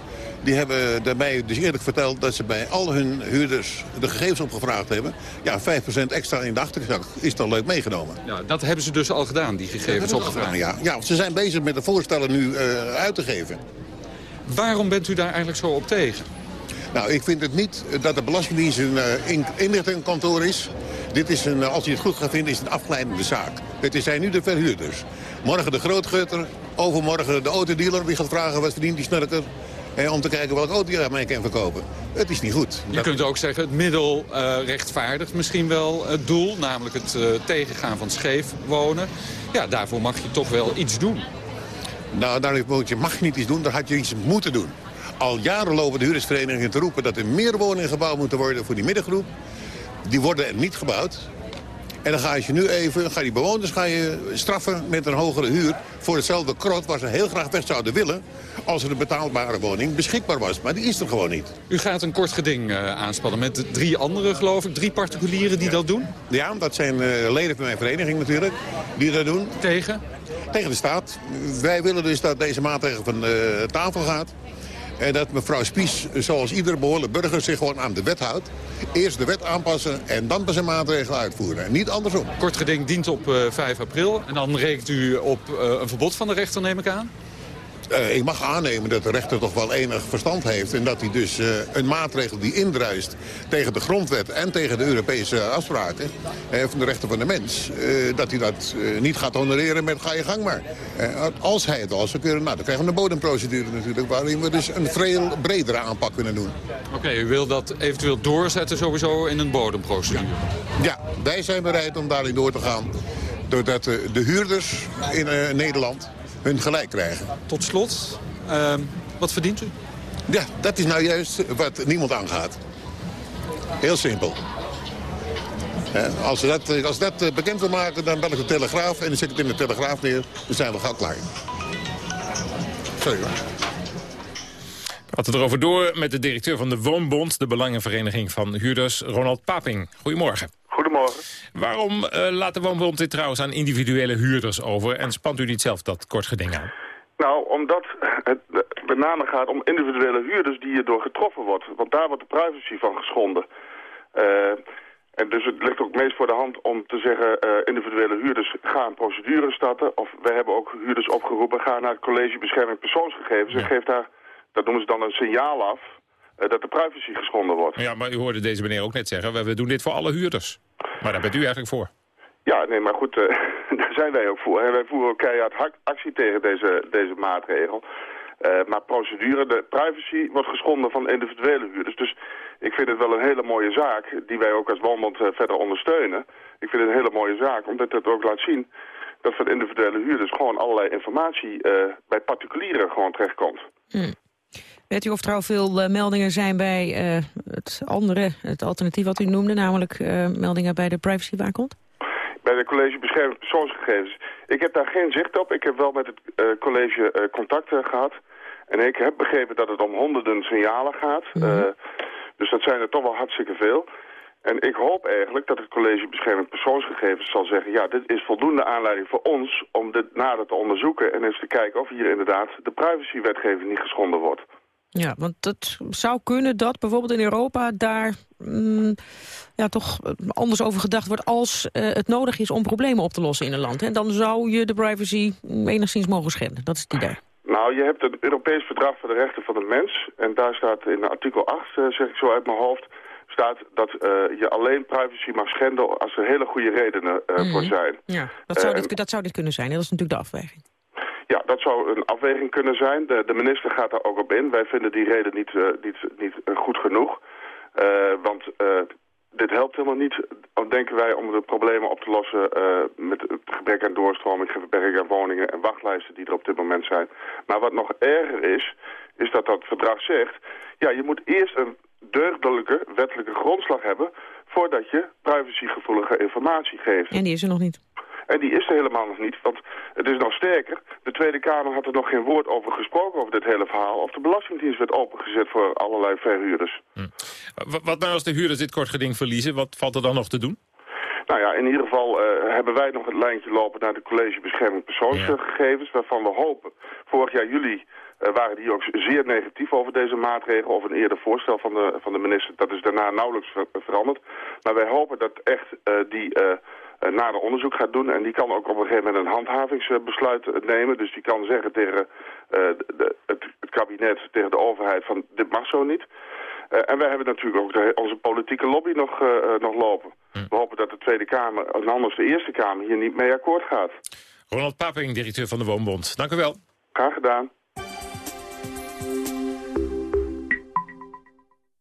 Die hebben daarbij dus eerlijk verteld dat ze bij al hun huurders de gegevens opgevraagd hebben. Ja, 5% extra in de achterzak is dan leuk meegenomen. Ja, dat hebben ze dus al gedaan, die gegevens opgevraagd? Ja, ja, ze zijn bezig met de voorstellen nu uh, uit te geven. Waarom bent u daar eigenlijk zo op tegen? Nou, ik vind het niet dat de Belastingdienst een uh, inlichtingkantoor is. Dit is een, als je het goed gaat vinden, is het een afgeleidende zaak. Het zijn nu de verhuurders. Morgen de grootgutter, overmorgen de autodealer die gaat vragen wat verdient die snurker. En om te kijken welke auto je mee kan verkopen. Het is niet goed. Je kunt ook zeggen, het middel uh, rechtvaardigt misschien wel het doel. Namelijk het uh, tegengaan van scheef wonen. Ja, daarvoor mag je toch wel iets doen. Nou, daar mag je niet iets doen, daar had je iets moeten doen. Al jaren lopen de huurdersverenigingen te roepen dat er meer woningen gebouwd moeten worden voor die middengroep. Die worden er niet gebouwd. En dan ga je nu even, ga die bewoners ga je straffen met een hogere huur... voor hetzelfde krot waar ze heel graag weg zouden willen... als er een betaalbare woning beschikbaar was. Maar die is er gewoon niet. U gaat een kort geding uh, aanspannen met drie anderen, geloof ik. Drie particulieren die dat doen? Ja, dat zijn uh, leden van mijn vereniging natuurlijk, die dat doen. Tegen? Tegen de staat. Wij willen dus dat deze maatregel van uh, tafel gaat. En dat mevrouw Spies, zoals iedere behoorlijke burger, zich gewoon aan de wet houdt. Eerst de wet aanpassen en dan pas een maatregel uitvoeren. En niet andersom. Kort geding dient op uh, 5 april. En dan rekent u op uh, een verbod van de rechter, neem ik aan? Uh, ik mag aannemen dat de rechter toch wel enig verstand heeft... en dat hij dus uh, een maatregel die indruist tegen de grondwet... en tegen de Europese afspraken uh, van de rechten van de mens... dat hij dat niet gaat honoreren met ga je gang maar. als hij het al zou kunnen, nou, dan krijgen we een bodemprocedure natuurlijk... waarin we dus een veel bredere aanpak kunnen doen. Oké, okay, u wil dat eventueel doorzetten sowieso in een bodemprocedure? Ja, ja wij zijn bereid om daarin door te gaan... doordat de huurders in Nederland hun gelijk krijgen. Tot slot, uh, wat verdient u? Ja, dat is nou juist wat niemand aangaat. Heel simpel. als, dat, als dat eh, bekend wil maken, dan bel ik de Telegraaf... en dan zet ik het in de Telegraaf neer. Dan zijn we gauw klaar. Sorry hoor. We hadden erover door met de directeur van de Woonbond... de Belangenvereniging van Huurders, Ronald Paping. Goedemorgen. Goedemorgen. Waarom uh, laat de Woonbond dit trouwens aan individuele huurders over... en spant u niet zelf dat kort geding aan? Nou, omdat het met name gaat om individuele huurders die hierdoor getroffen wordt. Want daar wordt de privacy van geschonden. Uh, en dus het ligt ook meest voor de hand om te zeggen... Uh, individuele huurders gaan procedure starten. Of we hebben ook huurders opgeroepen... ga naar het college bescherming persoonsgegevens... Ja. en geef daar, dat noemen ze dan een signaal af... Uh, dat de privacy geschonden wordt. Ja, maar u hoorde deze meneer ook net zeggen... we doen dit voor alle huurders. Maar daar bent u eigenlijk voor. Ja, nee, maar goed, uh, daar zijn wij ook voor. En wij voeren ook keihard actie tegen deze, deze maatregel. Uh, maar procedure, de privacy wordt geschonden van individuele huurders. Dus ik vind het wel een hele mooie zaak, die wij ook als Woonbond uh, verder ondersteunen. Ik vind het een hele mooie zaak, omdat het ook laat zien dat van individuele huurders gewoon allerlei informatie bij particulieren gewoon terechtkomt. Hmm. Weet u of er al veel uh, meldingen zijn bij uh, het andere, het alternatief wat u noemde, namelijk uh, meldingen bij de privacywaakhond? Bij de college bescherming persoonsgegevens. Ik heb daar geen zicht op. Ik heb wel met het college contact gehad. En ik heb begrepen dat het om honderden signalen gaat. Mm -hmm. dus dat zijn er toch wel hartstikke veel. En ik hoop eigenlijk dat het college bescherming persoonsgegevens zal zeggen... ja, dit is voldoende aanleiding voor ons om dit nader te onderzoeken... en eens te kijken of hier inderdaad de privacywetgeving niet geschonden wordt. Ja, want het zou kunnen dat bijvoorbeeld in Europa daar mm, ja, toch anders over gedacht wordt... als uh, het nodig is om problemen op te lossen in een land. En dan zou je de privacy enigszins mogen schenden. Dat is het idee. Nou, je hebt het Europees Verdrag voor de Rechten van de Mens. En daar staat in artikel 8, uh, zeg ik zo uit mijn hoofd... staat dat uh, je alleen privacy mag schenden als er hele goede redenen mm -hmm. voor zijn. Ja, dat zou, dit, dat zou dit kunnen zijn. Dat is natuurlijk de afweging. Ja, dat zou een afweging kunnen zijn. De, de minister gaat daar ook op in. Wij vinden die reden niet, uh, niet, niet uh, goed genoeg. Uh, want dit helpt helemaal niet, denken wij, om de problemen op te lossen... met het gebrek aan doorstroming, gebrek aan woningen en wachtlijsten die er op dit moment zijn. Maar wat nog erger is, is dat dat verdrag zegt... ja, je moet eerst een deugdelijke wettelijke grondslag hebben... voordat je privacygevoelige informatie geeft. En die is er nog niet. En die is er helemaal nog niet, want het is nog sterker. De Tweede Kamer had er nog geen woord over gesproken, over dit hele verhaal. Of de Belastingdienst werd opengezet voor allerlei verhuurders. Hm. Wat nou als de huurders dit kort geding verliezen? Wat valt er dan nog te doen? Nou ja, in ieder geval uh, hebben wij nog het lijntje lopen naar de College Bescherming Persoonsgegevens... Ja. waarvan we hopen, vorig jaar juli uh, waren die ook zeer negatief over deze maatregel... of een eerder voorstel van de, van de minister. Dat is daarna nauwelijks ver veranderd. Maar wij hopen dat echt uh, die nader onderzoek gaat doen. En die kan ook op een gegeven moment een handhavingsbesluit nemen. Dus die kan zeggen tegen uh, de, het, het, kabinet, tegen de overheid van dit mag zo niet. Uh, en wij hebben natuurlijk ook de, onze politieke lobby nog, nog lopen. Hm. We hopen dat de Tweede Kamer, en anders de Eerste Kamer, hier niet mee akkoord gaat. Ronald Paping, directeur van de Woonbond. Dank u wel. gedaan.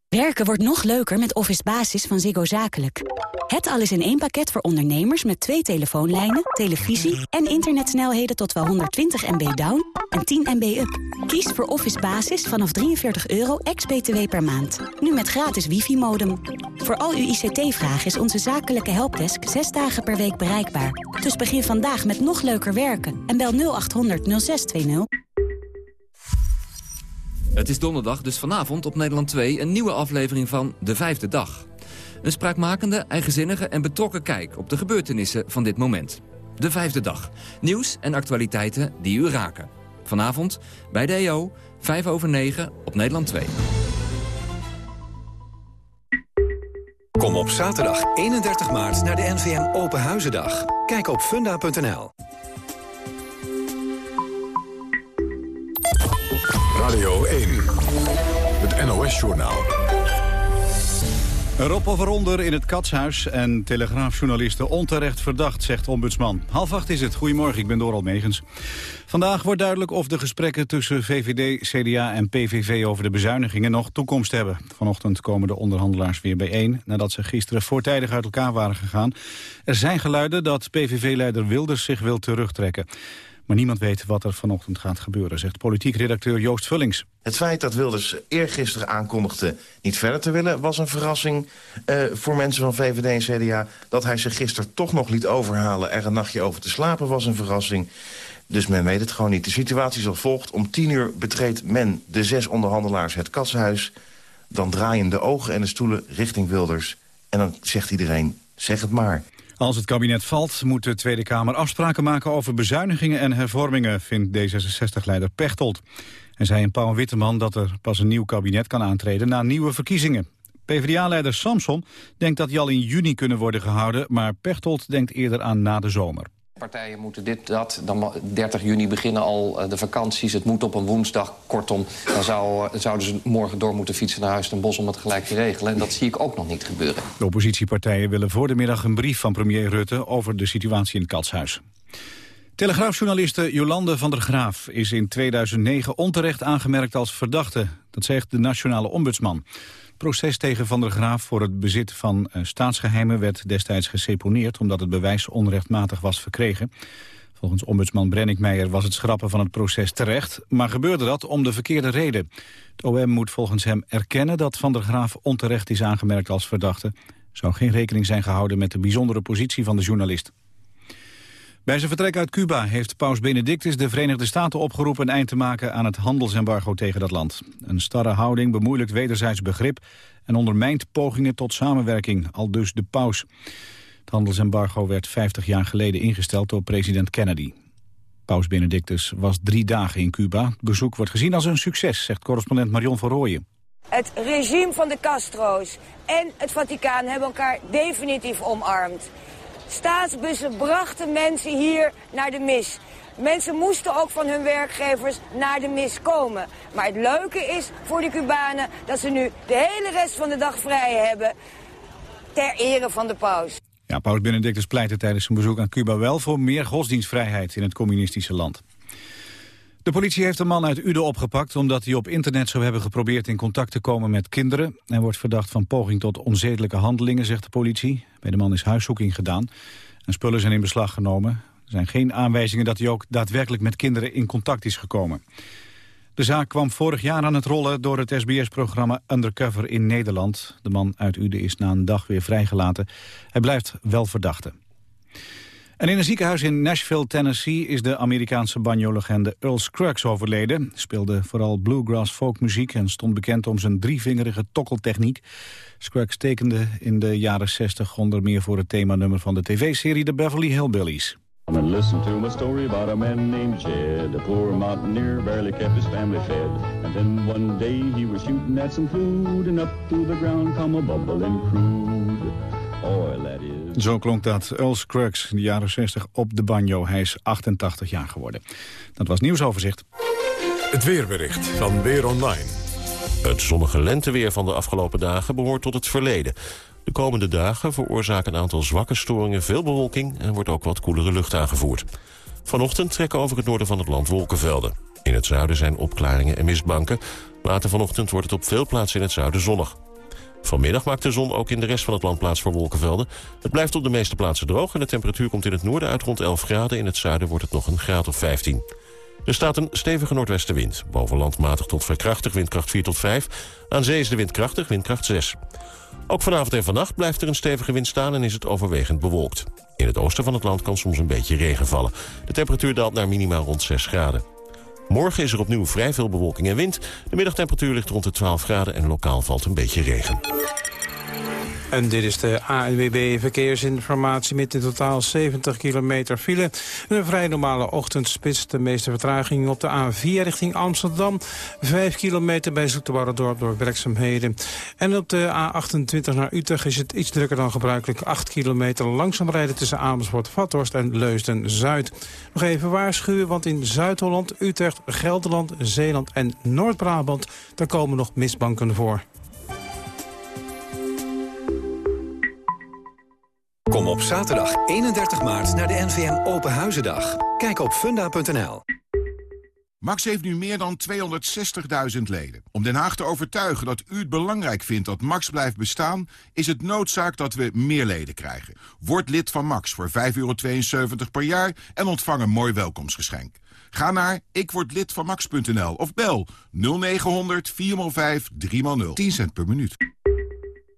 Werken wordt nog leuker met Office Basis van Ziggo Zakelijk. Het alles in één pakket voor ondernemers met twee telefoonlijnen, televisie... en internetsnelheden tot wel 120 MB down en 10 MB up. Kies voor Office Basis vanaf 43 euro ex-BTW per maand. Nu met gratis wifi-modem. Voor al uw ICT-vragen is onze zakelijke helpdesk 6 dagen per week bereikbaar. Dus begin vandaag met nog leuker werken en bel 0800 0620. Het is donderdag, dus vanavond op Nederland 2 een nieuwe aflevering van De Vijfde Dag. Een spraakmakende, eigenzinnige en betrokken kijk op de gebeurtenissen van dit moment. De Vijfde Dag. Nieuws en actualiteiten die u raken. Vanavond bij de EO, 5 over 9 op Nederland 2. Kom op zaterdag 31 maart naar de NVM Open Huizendag. Kijk op funda.nl. Radio 1, het NOS-journaal. Rob of eronder in het Katshuis en telegraafjournalisten onterecht verdacht, zegt ombudsman. Half acht is het. Goedemorgen, ik ben Doral Megens. Vandaag wordt duidelijk of de gesprekken tussen VVD, CDA en PVV over de bezuinigingen nog toekomst hebben. Vanochtend komen de onderhandelaars weer bijeen nadat ze gisteren voortijdig uit elkaar waren gegaan. Er zijn geluiden dat PVV-leider Wilders zich wil terugtrekken. Maar niemand weet wat er vanochtend gaat gebeuren, zegt politiek redacteur Joost Vullings. Het feit dat Wilders eergisteren aankondigde niet verder te willen... was een verrassing uh, voor mensen van VVD en CDA. Dat hij zich gisteren toch nog liet overhalen er een nachtje over te slapen was een verrassing. Dus men weet het gewoon niet. De situatie als volgt. Om tien uur betreedt men de zes onderhandelaars het kassenhuis. Dan draaien de ogen en de stoelen richting Wilders. En dan zegt iedereen, zeg het maar. Als het kabinet valt, moet de Tweede Kamer afspraken maken over bezuinigingen en hervormingen, vindt D66-leider Pechtold. Hij zei in Pauw Witteman dat er pas een nieuw kabinet kan aantreden na nieuwe verkiezingen. PvdA-leider Samson denkt dat die al in juni kunnen worden gehouden, maar Pechtold denkt eerder aan na de zomer. Partijen moeten dit, dat, dan 30 juni beginnen al eh, de vakanties. Het moet op een woensdag, kortom. Dan zou, eh, zouden ze morgen door moeten fietsen naar Huis ten Bos om het gelijk te regelen. En dat zie ik ook nog niet gebeuren. De oppositiepartijen willen voor de middag een brief van premier Rutte... over de situatie in het Katshuis. Telegraafjournaliste Jolande van der Graaf is in 2009 onterecht aangemerkt als verdachte. Dat zegt de nationale ombudsman. Proces tegen Van der Graaf voor het bezit van uh, staatsgeheimen werd destijds geseponeerd omdat het bewijs onrechtmatig was verkregen. Volgens ombudsman Brennick Meijer was het schrappen van het proces terecht, maar gebeurde dat om de verkeerde reden. Het OM moet volgens hem erkennen dat Van der Graaf onterecht is aangemerkt als verdachte. Zou geen rekening zijn gehouden met de bijzondere positie van de journalist. Bij zijn vertrek uit Cuba heeft paus Benedictus de Verenigde Staten opgeroepen een eind te maken aan het handelsembargo tegen dat land. Een starre houding bemoeilijkt wederzijds begrip en ondermijnt pogingen tot samenwerking, al dus de paus. Het handelsembargo werd 50 jaar geleden ingesteld door president Kennedy. Paus Benedictus was drie dagen in Cuba. Het bezoek wordt gezien als een succes, zegt correspondent Marion van Rooyen. Het regime van de Castro's en het Vaticaan hebben elkaar definitief omarmd. Staatsbussen brachten mensen hier naar de mis. Mensen moesten ook van hun werkgevers naar de mis komen. Maar het leuke is voor de Cubanen dat ze nu de hele rest van de dag vrij hebben... ter ere van de paus. Ja, paus Benedictus pleitte tijdens zijn bezoek aan Cuba wel voor meer godsdienstvrijheid in het communistische land. De politie heeft een man uit Uden opgepakt omdat hij op internet zou hebben geprobeerd in contact te komen met kinderen. Hij wordt verdacht van poging tot onzedelijke handelingen, zegt de politie. Bij de man is huiszoeking gedaan en spullen zijn in beslag genomen. Er zijn geen aanwijzingen dat hij ook daadwerkelijk met kinderen in contact is gekomen. De zaak kwam vorig jaar aan het rollen door het SBS-programma Undercover in Nederland. De man uit Uden is na een dag weer vrijgelaten. Hij blijft wel verdachte. En in een ziekenhuis in Nashville, Tennessee... is de Amerikaanse banjo-legende Earl Scruggs overleden. Speelde vooral bluegrass folkmuziek... en stond bekend om zijn drievingerige tokkeltechniek. Scruggs tekende in de jaren 60 onder meer voor het themanummer van de tv-serie The Beverly Hillbillies. And listen to my story about a man named Jed. A poor mountaineer barely kept his family fed. And then one day he was shooting at some food... and up through the ground come a bubbling crude oil, that. Zo klonk dat Earl Scruggs in de jaren 60 op de banjo. Hij is 88 jaar geworden. Dat was nieuwsoverzicht. Het weerbericht van Weer Online. Het zonnige lenteweer van de afgelopen dagen behoort tot het verleden. De komende dagen veroorzaken een aantal zwakke storingen veel bewolking... en wordt ook wat koelere lucht aangevoerd. Vanochtend trekken over het noorden van het land wolkenvelden. In het zuiden zijn opklaringen en mistbanken. Later vanochtend wordt het op veel plaatsen in het zuiden zonnig. Vanmiddag maakt de zon ook in de rest van het land plaats voor wolkenvelden. Het blijft op de meeste plaatsen droog en de temperatuur komt in het noorden uit rond 11 graden. In het zuiden wordt het nog een graad of 15. Er staat een stevige noordwestenwind. Boven land matig tot verkrachtig, windkracht 4 tot 5. Aan zee is de wind krachtig, windkracht 6. Ook vanavond en vannacht blijft er een stevige wind staan en is het overwegend bewolkt. In het oosten van het land kan soms een beetje regen vallen. De temperatuur daalt naar minimaal rond 6 graden. Morgen is er opnieuw vrij veel bewolking en wind. De middagtemperatuur ligt rond de 12 graden en lokaal valt een beetje regen. En dit is de ANWB Verkeersinformatie met in totaal 70 kilometer file. Een vrij normale ochtendspits. De meeste vertraging op de A4 richting Amsterdam. 5 kilometer bij Zoeterwoude-dorp door werkzaamheden. En op de A28 naar Utrecht is het iets drukker dan gebruikelijk. 8 kilometer langzaam rijden tussen Amersfoort-Vathorst en Leusden-Zuid. Nog even waarschuwen, want in Zuid-Holland, Utrecht, Gelderland, Zeeland en Noord-Brabant... daar komen nog mistbanken voor. Kom op zaterdag 31 maart naar de NVM Open Huizendag. Kijk op funda.nl. Max heeft nu meer dan 260.000 leden. Om Den Haag te overtuigen dat u het belangrijk vindt dat Max blijft bestaan... is het noodzaak dat we meer leden krijgen. Word lid van Max voor 5,72 per jaar en ontvang een mooi welkomstgeschenk. Ga naar ikwordlidvanmax.nl of bel 0900 405 3x0. 10 cent per minuut.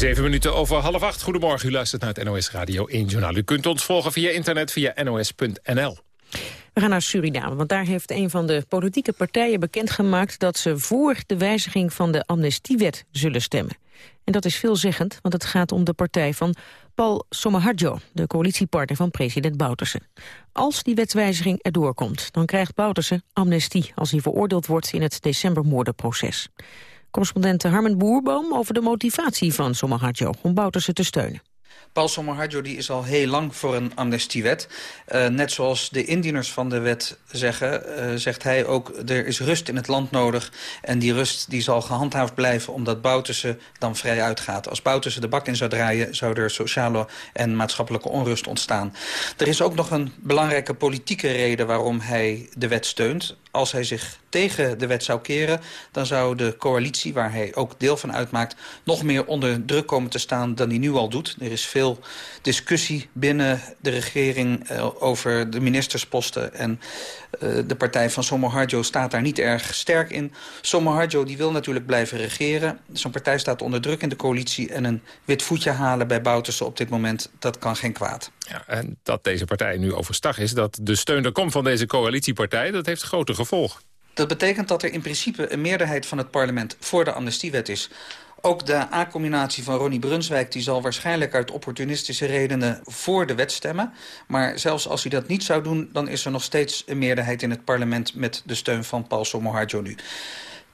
Zeven minuten over half acht. Goedemorgen, u luistert naar het NOS Radio 1 Journaal. U kunt ons volgen via internet via nos.nl. We gaan naar Suriname, want daar heeft een van de politieke partijen bekendgemaakt... dat ze voor de wijziging van de amnestiewet zullen stemmen. En dat is veelzeggend, want het gaat om de partij van Paul Somahadjo... de coalitiepartner van president Bouterse. Als die wetswijziging erdoor komt, dan krijgt Bouterse amnestie... als hij veroordeeld wordt in het decembermoordenproces. Correspondent Harmen Boerboom over de motivatie van Somahadjo om Bouterse te steunen. Paul Sommerharjo die is al heel lang voor een amnestiewet. Uh, net zoals de indieners van de wet zeggen, uh, zegt hij ook... er is rust in het land nodig en die rust die zal gehandhaafd blijven... omdat Bouterse dan vrij uitgaat. Als Bouterse de bak in zou draaien... zou er sociale en maatschappelijke onrust ontstaan. Er is ook nog een belangrijke politieke reden waarom hij de wet steunt als hij zich tegen de wet zou keren... dan zou de coalitie, waar hij ook deel van uitmaakt... nog meer onder druk komen te staan dan hij nu al doet. Er is veel discussie binnen de regering uh, over de ministersposten... en uh, de partij van Somoharjo staat daar niet erg sterk in. Somoharjo die wil natuurlijk blijven regeren. Zo'n partij staat onder druk in de coalitie... en een wit voetje halen bij Bouterse op dit moment, dat kan geen kwaad. Ja, en dat deze partij nu overstag is, dat de steun er komt van deze coalitiepartij... dat heeft grote gevolgen. Dat betekent dat er in principe een meerderheid van het parlement voor de amnestiewet is. Ook de A-combinatie van Ronnie Brunswijk die zal waarschijnlijk uit opportunistische redenen voor de wet stemmen. Maar zelfs als hij dat niet zou doen, dan is er nog steeds een meerderheid in het parlement met de steun van Paul Somoharjo nu.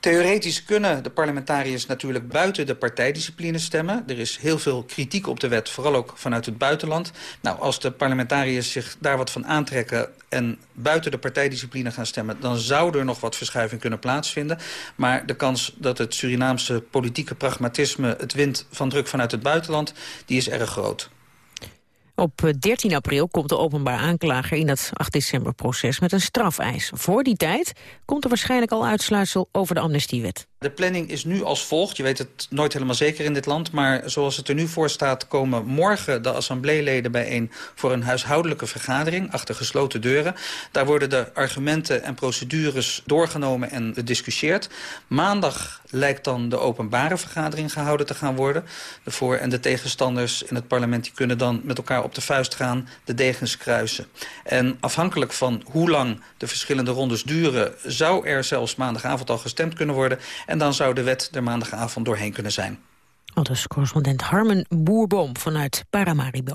Theoretisch kunnen de parlementariërs natuurlijk buiten de partijdiscipline stemmen. Er is heel veel kritiek op de wet, vooral ook vanuit het buitenland. Nou, als de parlementariërs zich daar wat van aantrekken... en buiten de partijdiscipline gaan stemmen... dan zou er nog wat verschuiving kunnen plaatsvinden. Maar de kans dat het Surinaamse politieke pragmatisme... het wint van druk vanuit het buitenland, die is erg groot. Op 13 april komt de openbaar aanklager in het 8 december proces met een strafeis. Voor die tijd komt er waarschijnlijk al uitsluitsel over de amnestiewet. De planning is nu als volgt. Je weet het nooit helemaal zeker in dit land. Maar zoals het er nu voor staat komen morgen de assembleeleden bijeen... voor een huishoudelijke vergadering achter gesloten deuren. Daar worden de argumenten en procedures doorgenomen en gediscussieerd. Maandag lijkt dan de openbare vergadering gehouden te gaan worden. De voor- en de tegenstanders in het parlement die kunnen dan met elkaar op de vuist gaan... de degens kruisen. En afhankelijk van hoe lang de verschillende rondes duren... zou er zelfs maandagavond al gestemd kunnen worden... En dan zou de wet er maandagavond doorheen kunnen zijn. Al dus correspondent Harmen Boerboom vanuit Paramaribo.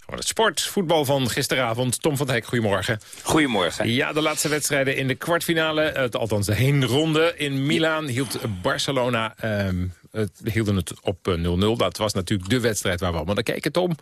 Gewoon het sport, voetbal van gisteravond. Tom van Hek, goedemorgen. Goedemorgen. Ja, de laatste wedstrijden in de kwartfinale, het, althans de heenronde in Milaan, hield Barcelona... Um, het, hielden het op 0-0. Dat was natuurlijk de wedstrijd waar we allemaal naar keken, Tom.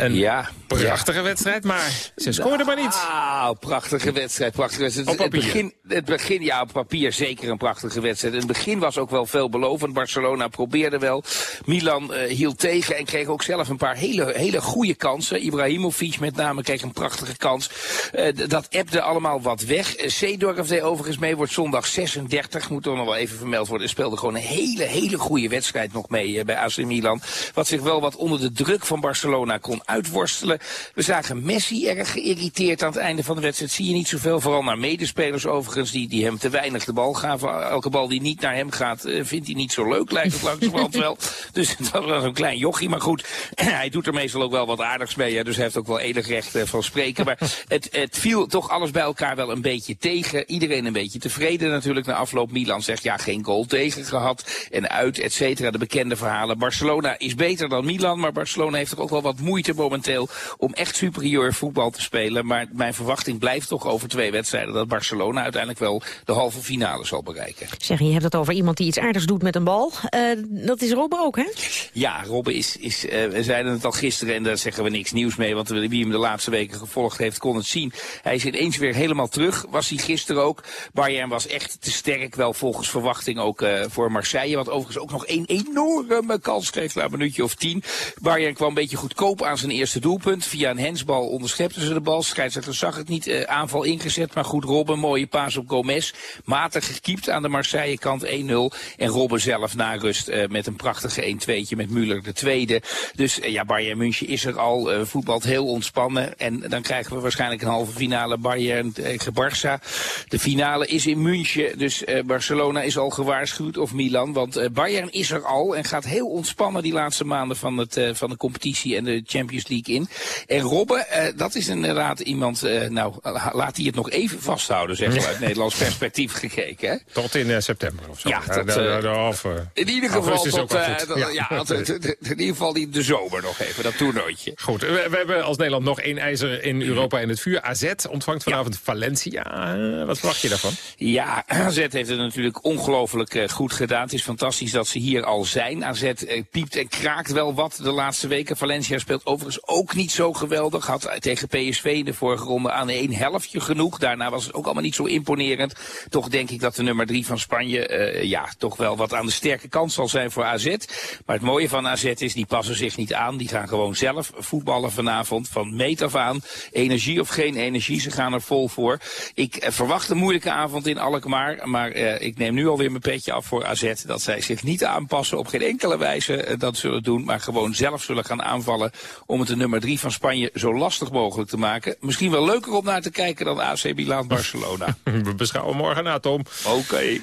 Een ja, prachtige wedstrijd, maar ze scoorden maar niet. Ah, prachtige wedstrijd, prachtige wedstrijd. Op papier. Het begin, het begin, ja, op papier zeker een prachtige wedstrijd. In het begin was ook wel veelbelovend. Barcelona probeerde wel. Milan uh, hield tegen en kreeg ook zelf een paar hele, hele goede kansen. Ibrahimovic met name kreeg een prachtige kans. Uh, dat appte allemaal wat weg. Seedorf deed overigens mee, wordt zondag 36. Moet er nog wel even vermeld worden. Speelde gewoon een hele, hele goede wedstrijd nog mee uh, bij AC Milan. Wat zich wel wat onder de druk van Barcelona kon uitworstelen. We zagen Messi erg geïrriteerd aan het einde van de wedstrijd. Zie je niet zoveel, vooral naar medespelers overigens, die, die hem te weinig de bal gaven. Elke bal die niet naar hem gaat, uh, vindt hij niet zo leuk, lijkt het langzamerhand wel. Dus dat was een klein jochie, maar goed, hij doet er meestal ook wel wat aardigs mee. Hè, dus hij heeft ook wel enig recht uh, van spreken. Maar het, het viel toch alles bij elkaar wel een beetje tegen. Iedereen een beetje tevreden natuurlijk na afloop. Milan zegt ja, geen goal tegen gehad en uit, et cetera. De bekende verhalen. Barcelona is beter dan Milan, maar Barcelona heeft toch ook wel wat moeite momenteel om echt superieur voetbal te spelen. Maar mijn verwachting blijft toch over twee wedstrijden dat Barcelona uiteindelijk wel de halve finale zal bereiken. Zeg, je hebt het over iemand die iets aardigs doet met een bal. Uh, dat is Robben ook, hè? Ja, Robben is, is uh, we zeiden het al gisteren en daar zeggen we niks nieuws mee. Want wie hem de laatste weken gevolgd heeft, kon het zien. Hij is ineens weer helemaal terug, was hij gisteren ook. Bayern was echt te sterk, wel volgens verwachting ook uh, voor Marseille. Wat overigens ook nog een enorme kans kreeg na een minuutje of tien. Bayern kwam een beetje goedkoop aan zijn eerste doelpunt. Via een hensbal onderschepten ze de bal. Scheidsrechter zag het niet. Uh, aanval ingezet, maar goed. Robben, mooie paas op Gomez. Matig gekiept aan de Marseille kant 1-0. En Robben zelf na rust uh, met een prachtige 1-2'tje met Müller de tweede. Dus uh, ja, Bayern München is er al. Voetbalt heel ontspannen. En dan krijgen we waarschijnlijk een halve finale Bayern tegen Barça. De finale is in München. Dus Barcelona is al gewaarschuwd. Of Milan. Want Bayern is er al. En gaat heel ontspannen die laatste maanden van, het, van de competitie en de Champions League in. En Robben, uh, dat is inderdaad iemand, uh, nou, laat hij het nog even vasthouden, zeg maar, uit Nederlands perspectief gekeken. Hè? Tot in uh, september of zo. Ja, tot, of, in ieder geval tot, ja, ja in ieder geval in de zomer nog even, dat toernooitje. Goed, we, we, hebben als Nederland nog één ijzer in Europa in het vuur. AZ ontvangt vanavond ja. Valencia. wat verwacht je daarvan? Ja, AZ heeft het natuurlijk ongelooflijk goed gedaan. Het is fantastisch dat ze hier al zijn. AZ piept en kraakt wel wat de laatste weken. Valencia speelt overigens ook niet zo geweldig. Had tegen PSV in de vorige ronde aan één helftje genoeg. Daarna was het ook allemaal niet zo imponerend. Toch denk ik dat de nummer drie van Spanje uh, ja, toch wel wat aan de sterke kant zal zijn voor AZ. Maar het mooie van AZ is, die passen zich niet aan. Die gaan gewoon zelf voetballen vanavond. Van meet af aan. Energie of geen energie, ze gaan er vol voor. Ik uh, verwacht een moeilijke avond in Alkmaar. Maar ik neem nu alweer mijn petje af voor AZ. Dat zij zich niet aanpassen op geen enkele wijze dat zullen doen. Maar gewoon zelf zullen gaan aanvallen om het de nummer drie van Spanje zo lastig mogelijk te maken. Misschien wel leuker om naar te kijken dan AC Milan Barcelona. We beschouwen morgen na, Tom. Oké. Okay.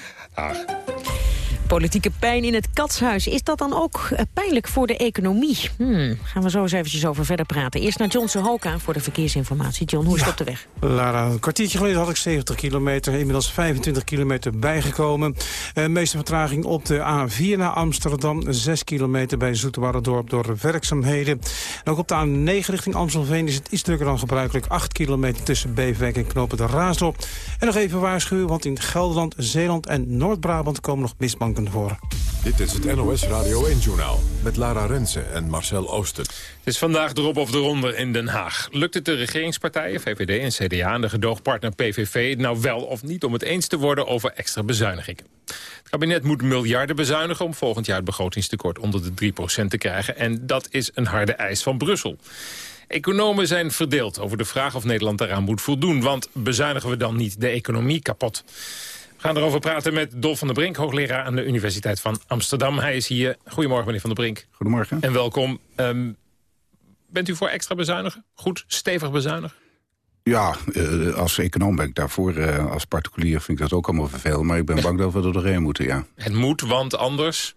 Politieke pijn in het katshuis. Is dat dan ook pijnlijk voor de economie? Hmm, gaan we zo eens eventjes over verder praten. Eerst naar John Sohoka voor de verkeersinformatie. John, hoe is het op de weg? Lara, een kwartiertje geleden had ik 70 kilometer. Inmiddels 25 kilometer bijgekomen. De uh, meeste vertraging op de A4 naar Amsterdam. 6 kilometer bij Zoeterwoude-dorp door werkzaamheden. En ook op de A9 richting Amstelveen is het iets drukker dan gebruikelijk. 8 kilometer tussen Beverwijk en Knopen de Raasdorp. En nog even waarschuwen, want in Gelderland, Zeeland en Noord-Brabant komen nog mistbanken voor. Dit is het NOS Radio 1-journaal met Lara Rensen en Marcel Oosten. Het is vandaag erop of eronder in Den Haag. Lukt het de regeringspartijen, VVD en CDA en de gedoogpartner PVV... nou wel of niet om het eens te worden over extra bezuinigingen? Het kabinet moet miljarden bezuinigen om volgend jaar het begrotingstekort onder de 3% te krijgen. En dat is een harde eis van Brussel. Economen zijn verdeeld over de vraag of Nederland daaraan moet voldoen. Want bezuinigen we dan niet de economie kapot? We gaan erover praten met Dolf van der Brink, hoogleraar aan de Universiteit van Amsterdam. Hij is hier. Goedemorgen, meneer van der Brink. Goedemorgen. En welkom. Um, bent u voor extra bezuinigen? Goed, stevig bezuinigen? Ja, uh, als econoom ben ik daarvoor. Uh, als particulier vind ik dat ook allemaal vervelend. Maar ik ben bang dat we er doorheen moeten, ja. Het moet, want anders...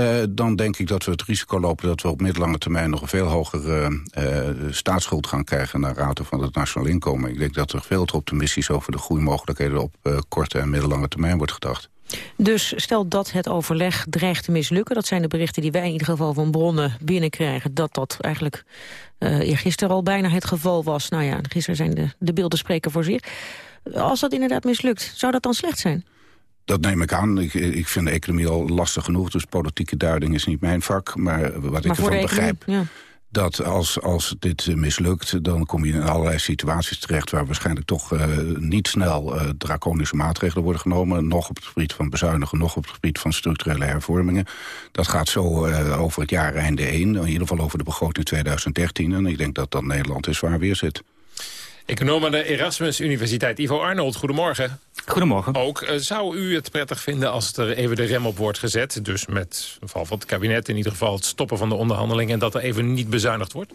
Uh, dan denk ik dat we het risico lopen dat we op middellange termijn nog een veel hogere uh, staatsschuld gaan krijgen naar rato van het nationaal inkomen. Ik denk dat er veel te optimistisch over de groeimogelijkheden op korte en middellange termijn wordt gedacht. Dus stel dat het overleg dreigt te mislukken... dat zijn de berichten die wij in ieder geval van bronnen binnenkrijgen... dat dat eigenlijk eergisteren al bijna het geval was. Nou ja, gisteren zijn de, de beelden spreken voor zich. Als dat inderdaad mislukt, zou dat dan slecht zijn? Dat neem ik aan. Ik, ik vind de economie al lastig genoeg, dus politieke duiding is niet mijn vak. Maar wat ik ervan begrijp... Ja dat als, als dit mislukt, dan kom je in allerlei situaties terecht... waar waarschijnlijk toch uh, niet snel uh, draconische maatregelen worden genomen. Nog op het gebied van bezuinigen, nog op het gebied van structurele hervormingen. Dat gaat zo uh, over het jaar einde 1, in ieder geval over de begroting 2013. En ik denk dat dan Nederland is waar weer zit. Econoom aan de Erasmus Universiteit, Ivo Arnold, goedemorgen. Goedemorgen. Ook, uh, zou u het prettig vinden als er even de rem op wordt gezet... dus met geval van het kabinet in ieder geval het stoppen van de onderhandelingen... en dat er even niet bezuinigd wordt?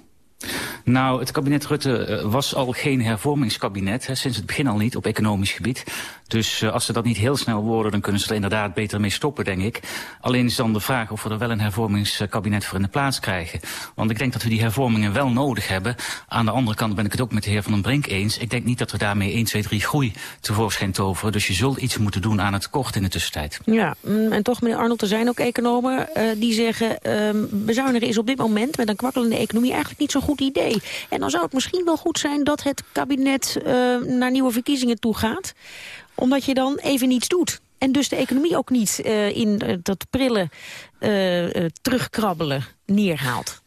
Nou, het kabinet Rutte uh, was al geen hervormingskabinet, hè, sinds het begin al niet op economisch gebied. Dus uh, als ze dat niet heel snel worden, dan kunnen ze er inderdaad beter mee stoppen, denk ik. Alleen is dan de vraag of we er wel een hervormingskabinet voor in de plaats krijgen. Want ik denk dat we die hervormingen wel nodig hebben. Aan de andere kant ben ik het ook met de heer Van den Brink eens. Ik denk niet dat we daarmee 1, 2, 3 groei tevoorschijn toveren. Dus je zult iets moeten doen aan het tekort in de tussentijd. Ja, mm, en toch, meneer Arnold, er zijn ook economen uh, die zeggen... Uh, bezuinigen is op dit moment met een kwakkelende economie eigenlijk niet zo goed idee. En dan zou het misschien wel goed zijn dat het kabinet uh, naar nieuwe verkiezingen toe gaat omdat je dan even niets doet. En dus de economie ook niet uh, in uh, dat prille uh, terugkrabbelen neerhaalt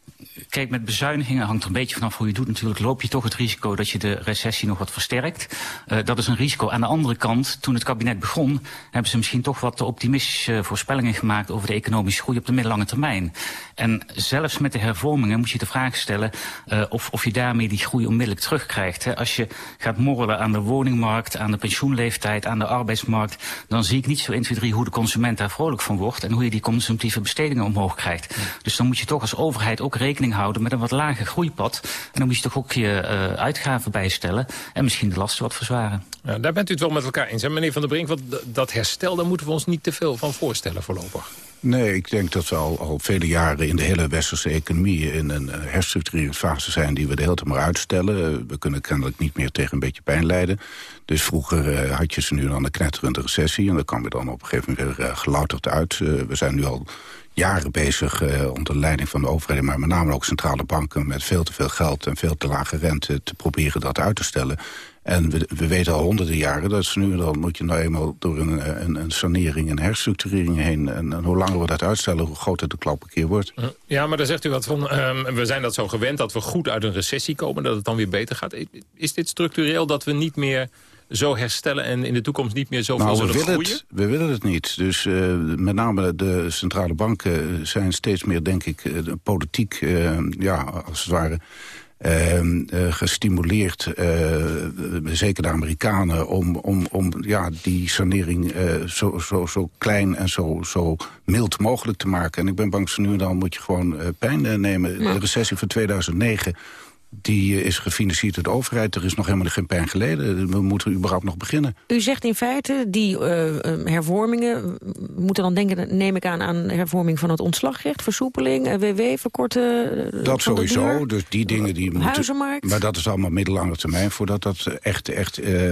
kijk, met bezuinigingen hangt er een beetje vanaf hoe je doet. Natuurlijk loop je toch het risico dat je de recessie nog wat versterkt. Dat is een risico. Aan de andere kant, toen het kabinet begon... hebben ze misschien toch wat optimistische voorspellingen gemaakt... over de economische groei op de middellange termijn. En zelfs met de hervormingen moet je de vraag stellen... Uh, of, of je daarmee die groei onmiddellijk terugkrijgt. Hè. Als je gaat morrelen aan de woningmarkt, aan de pensioenleeftijd... aan de arbeidsmarkt, dan zie ik niet zo 1, 2, 3 hoe de consument daar vrolijk van wordt... en hoe je die consumptieve bestedingen omhoog krijgt. Ja. Dus dan moet je toch als overheid ook rekening houden met een wat lager groeipad. En dan moet je toch ook je uh, uitgaven bijstellen en misschien de lasten wat verzwaren. Ja, daar bent u het wel met elkaar eens. Hè? Meneer Van der Brink, want dat herstel, daar moeten we ons niet te veel van voorstellen voorlopig. Nee, ik denk dat we al, al vele jaren in de hele westerse economie... in een herstructureringsfase zijn die we de hele tijd maar uitstellen. We kunnen kennelijk niet meer tegen een beetje pijn leiden. Dus vroeger uh, had je ze nu dan een knetterende recessie... en dan kwam je dan op een gegeven moment weer gelouterd uit. We zijn nu al jaren bezig uh, onder leiding van de overheid... maar met name ook centrale banken met veel te veel geld... en veel te lage rente te proberen dat uit te stellen. En we, we weten al honderden jaren dat ze nu dan moet je nou eenmaal door een, een, een sanering en herstructurering heen. En, en, hoe langer we dat uitstellen, hoe groter de klap een keer wordt. Ja, maar daar zegt u wat van, um, we zijn dat zo gewend dat we goed uit een recessie komen, dat het dan weer beter gaat. Is dit structureel dat we niet meer zo herstellen en in de toekomst niet meer zoveel nou, zullen willen groeien? Het, we willen het niet. Dus uh, met name de centrale banken zijn steeds meer, denk ik, uh, politiek, uh, ja, als het ware... Uh, uh, gestimuleerd, uh, zeker de Amerikanen, om, om, om ja, die sanering zo, zo, zo klein en zo, zo mild mogelijk te maken. En ik ben bang dat nu en dan moet je gewoon pijn nemen. Ja. De recessie van 2009 die is gefinancierd door de overheid. Er is nog helemaal geen pijn geleden. We moeten überhaupt nog beginnen. U zegt in feite, die uh, hervormingen... we moeten dan denken, neem ik aan, aan hervorming van het ontslagrecht... versoepeling, WW verkorten... Uh, dat sowieso, dus die dingen die moeten... Huizenmarkt. Maar dat is allemaal middellange termijn... voordat dat echt, echt uh,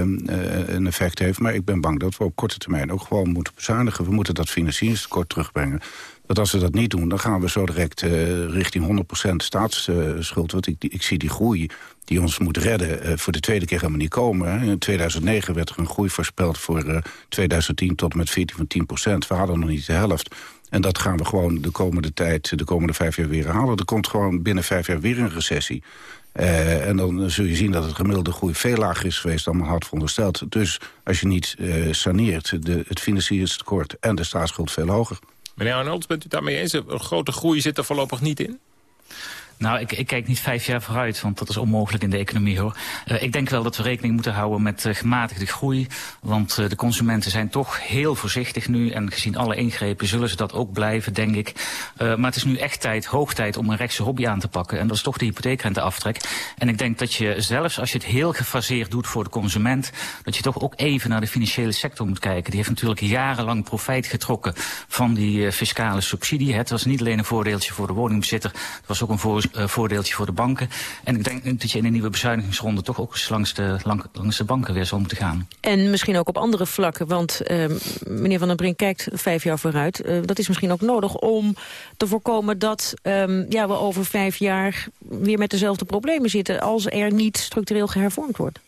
een effect heeft. Maar ik ben bang dat we op korte termijn ook gewoon moeten bezuinigen. We moeten dat financieringstekort terugbrengen dat als we dat niet doen, dan gaan we zo direct uh, richting 100% staatsschuld. Want ik, ik zie die groei die ons moet redden uh, voor de tweede keer helemaal niet komen. In 2009 werd er een groei voorspeld voor uh, 2010 tot en met 14 van 10%. We hadden nog niet de helft. En dat gaan we gewoon de komende tijd, de komende vijf jaar weer halen. Er komt gewoon binnen vijf jaar weer een recessie. En dan zul je zien dat het gemiddelde groei veel lager is geweest dan men had verondersteld. Dus als je niet uh, saneert, de, het financieringstekort en de staatsschuld veel hoger. Meneer Arnold, bent u daarmee eens? Een grote groei zit er voorlopig niet in? Nou, ik, ik, kijk niet vijf jaar vooruit, want dat is onmogelijk in de economie hoor. Uh, ik denk wel dat we rekening moeten houden met uh, gematigde groei. Want uh, de consumenten zijn toch heel voorzichtig nu. En gezien alle ingrepen zullen ze dat ook blijven, denk ik. maar het is nu echt tijd, hoog tijd om een rechtse hobby aan te pakken. En dat is toch de hypotheekrenteaftrek. En ik denk dat je zelfs als je het heel gefaseerd doet voor de consument... dat je toch ook even naar de financiële sector moet kijken. Die heeft natuurlijk jarenlang profijt getrokken van die fiscale subsidie. Het was niet alleen een voordeeltje voor de woningbezitter. Het was ook een uh, voordeeltje voor de banken. En ik denk dat je in een nieuwe bezuinigingsronde toch ook eens langs de, langs de banken weer zal moeten gaan. En misschien ook op andere vlakken, want uh, meneer Van der Brink kijkt vijf jaar vooruit. Uh, dat is misschien ook nodig om te voorkomen dat um, ja, we over vijf jaar weer met dezelfde problemen zitten als er niet structureel gehervormd wordt.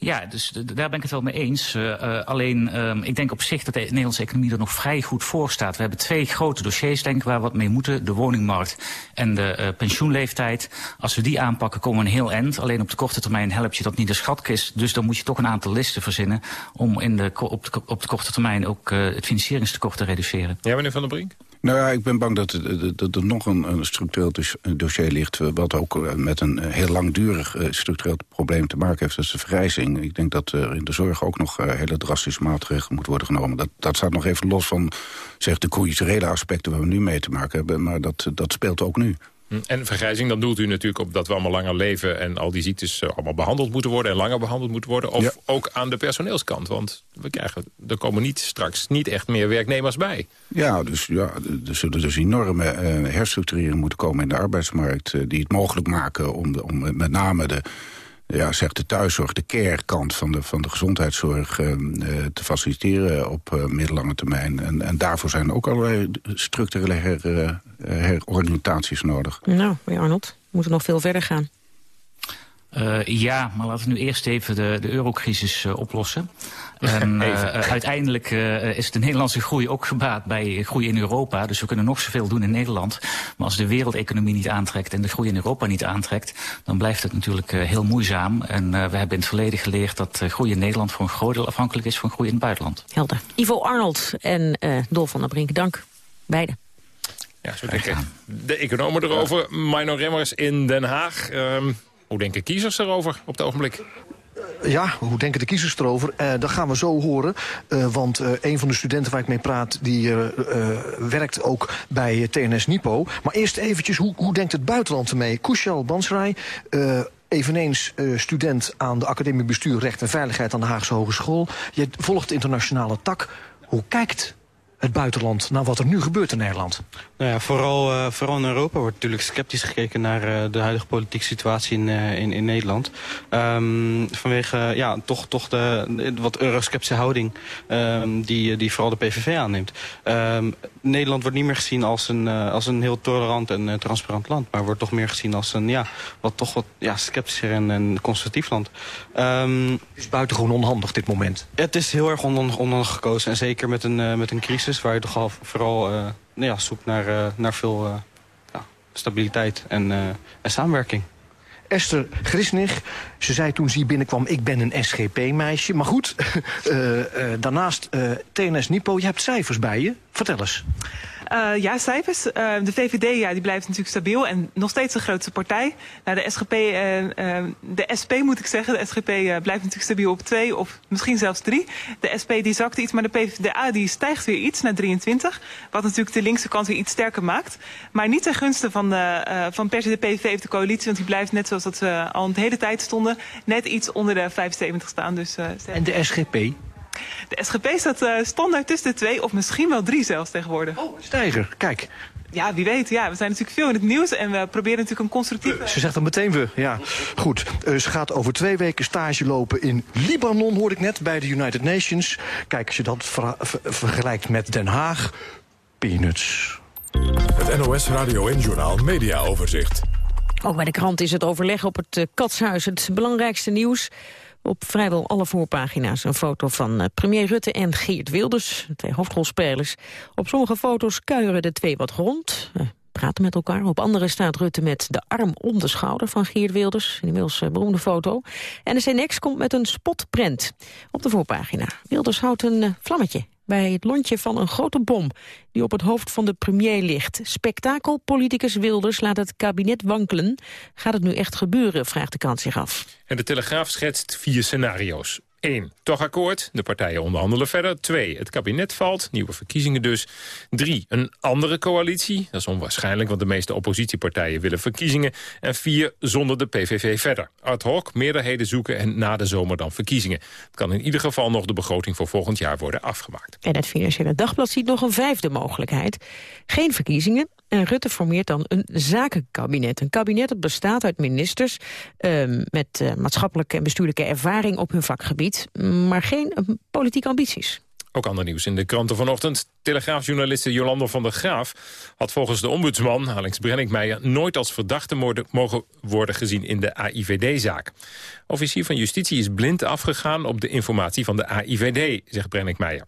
Ja, dus daar ben ik het wel mee eens. Uh, uh, alleen, uh, ik denk op zich dat de Nederlandse economie er nog vrij goed voor staat. We hebben twee grote dossiers, denk ik, waar we wat mee moeten. De woningmarkt en de pensioenleeftijd. Als we die aanpakken, komen we een heel eind. Alleen op de korte termijn help je dat niet de schatkist. Dus dan moet je toch een aantal listen verzinnen... om in de, op, de, op de korte termijn ook het financieringstekort te reduceren. Ja, meneer Van der Brink? Nou ja, ik ben bang dat, dat er nog een, een structureel dossier ligt... wat ook met een heel langdurig structureel probleem te maken heeft. Dat is de vergrijzing. Ik denk dat er in de zorg ook nog hele drastische maatregelen moeten worden genomen. Dat, dat staat nog even los van zeg, de culturele aspecten waar we nu mee te maken hebben. Maar dat, dat speelt ook nu. Hm, en vergrijzing, dan doelt u natuurlijk op dat we allemaal langer leven... en al die ziektes eh, allemaal behandeld moeten worden en langer behandeld moeten worden. Of ook aan de personeelskant, want we krijgen, er komen niet, straks niet echt meer werknemers bij. Ja, dus ja, er zullen dus enorme uh, herstructureringen moeten komen in de arbeidsmarkt... Die het mogelijk maken om, om met name de ja, zegt de thuiszorg, de care-kant van de, van de gezondheidszorg... Uh, te faciliteren op uh, middellange termijn. En, en daarvoor zijn ook allerlei structurele her, heroriëntaties nodig. Nou, Arnold, we moeten nog veel verder gaan. Uh, ja, maar laten we nu eerst even de, de eurocrisis uh, oplossen. En uh, uiteindelijk is de Nederlandse groei ook gebaat bij groei in Europa. Dus we kunnen nog zoveel doen in Nederland. Maar als de wereldeconomie niet aantrekt en de groei in Europa niet aantrekt... dan blijft het natuurlijk heel moeizaam. En we hebben in het verleden geleerd dat groei in Nederland... voor een groot deel afhankelijk is van groei in het buitenland. Helder. Ivo Arnold en Dolf van der Brink, dank. Beide. Ja, zo denken de economen erover. Mino Remmers in Den Haag. Um, hoe denken kiezers erover op het ogenblik? Ja, hoe denken de kiezers erover? Uh, dat gaan we zo horen. Uh, want uh, een van de studenten waar ik mee praat... die werkt ook bij TNS Nipo. Maar eerst eventjes, hoe, hoe denkt het buitenland ermee? Kushal Bansrai... Eveneens student aan de Academie Bestuur, Recht en Veiligheid aan de Haagse Hogeschool. Je volgt de internationale tak. Hoe kijkt het buitenland naar wat er nu gebeurt in Nederland? Nou ja, vooral, uh, vooral in Europa wordt natuurlijk sceptisch gekeken naar uh, de huidige politieke situatie in, uh, in, in, Nederland. Um, vanwege ja, toch, toch de, de wat eurosceptische houding um, die, die vooral de PVV aanneemt. Um, Nederland wordt niet meer gezien als een, als een heel tolerant en transparant land, maar wordt toch meer gezien als een ja, wat, toch wat ja, sceptischer en, en conservatief land. het is buitengewoon onhandig dit moment. Het is heel erg onhandig, onhandig gekozen en zeker met een, met een crisis waar je toch al vooral nou ja, zoekt naar, uh, naar veel uh, ja, stabiliteit en, en samenwerking. Esther Grisnig, ze zei toen ze hier binnenkwam... ik ben een SGP-meisje. Maar goed, daarnaast TNS Nipo, je hebt cijfers bij je. Vertel eens. Uh, ja, cijfers. Uh, de VVD ja, die blijft natuurlijk stabiel en nog steeds de grootste partij. Nou, de, SGP, uh, de SP moet ik zeggen, de SGP blijft natuurlijk stabiel op twee of misschien zelfs drie. De SP die zakt iets, maar de PvdA die stijgt weer iets naar 23. Wat natuurlijk de linkse kant weer iets sterker maakt. Maar niet ten gunste van, van per se de PVV of de coalitie, want die blijft net zoals dat we al een hele tijd stonden, net iets onder de 75 staan. Dus, en de SGP? De SGP staat uh, standaard tussen de twee of misschien wel drie zelfs tegenwoordig. Oh, stijger. Kijk. Ja, wie weet. Ja, we zijn natuurlijk veel in het nieuws en we proberen natuurlijk een constructieve... Ze zegt dan meteen we, ja. Goed, uh, ze gaat over twee weken stage lopen in Libanon, hoorde ik net, bij de United Nations. Kijk, als je dat ver ver vergelijkt met Den Haag, peanuts. Het NOS Radio en Journaal Media Overzicht. Ook bij de krant is het overleg op het uh, Katshuis het belangrijkste nieuws. Op vrijwel alle voorpagina's een foto van eh, premier Rutte en Geert Wilders, de twee hoofdrolspelers. Op sommige foto's kuieren de twee wat rond, eh, praten met elkaar. Op andere staat Rutte met de arm om de schouder van Geert Wilders. Inmiddels een beroemde foto. En de CNX komt met een spotprint op de voorpagina. Wilders houdt een eh, vlammetje bij het lontje van een grote bom die op het hoofd van de premier ligt. Spektakelpoliticus Wilders laat het kabinet wankelen. Gaat het nu echt gebeuren, vraagt de kant zich af. En de Telegraaf schetst vier scenario's. 1. Toch akkoord. De partijen onderhandelen verder. 2. Het kabinet valt. Nieuwe verkiezingen dus. 3. Een andere coalitie. Dat is onwaarschijnlijk, want de meeste oppositiepartijen willen verkiezingen. En 4. Zonder de PVV verder. Ad hoc, meerderheden zoeken en na de zomer dan verkiezingen. Het kan in ieder geval nog de begroting voor volgend jaar worden afgemaakt. En het Financiële Dagblad ziet nog een vijfde mogelijkheid. Geen verkiezingen, En Rutte formeert dan een zakenkabinet. Een kabinet dat bestaat uit ministers ehm, met uh, maatschappelijke en bestuurlijke ervaring op hun vakgebied, maar geen uh, politieke ambities. Ook ander nieuws in de kranten vanochtend. Telegraafjournaliste Jolanda van der Graaf had volgens de ombudsman, Alex Brenninkmeijer, nooit als verdachte mogen worden gezien in de AIVD-zaak. Officier van Justitie is blind afgegaan op de informatie van de AIVD, zegt Brenninkmeijer.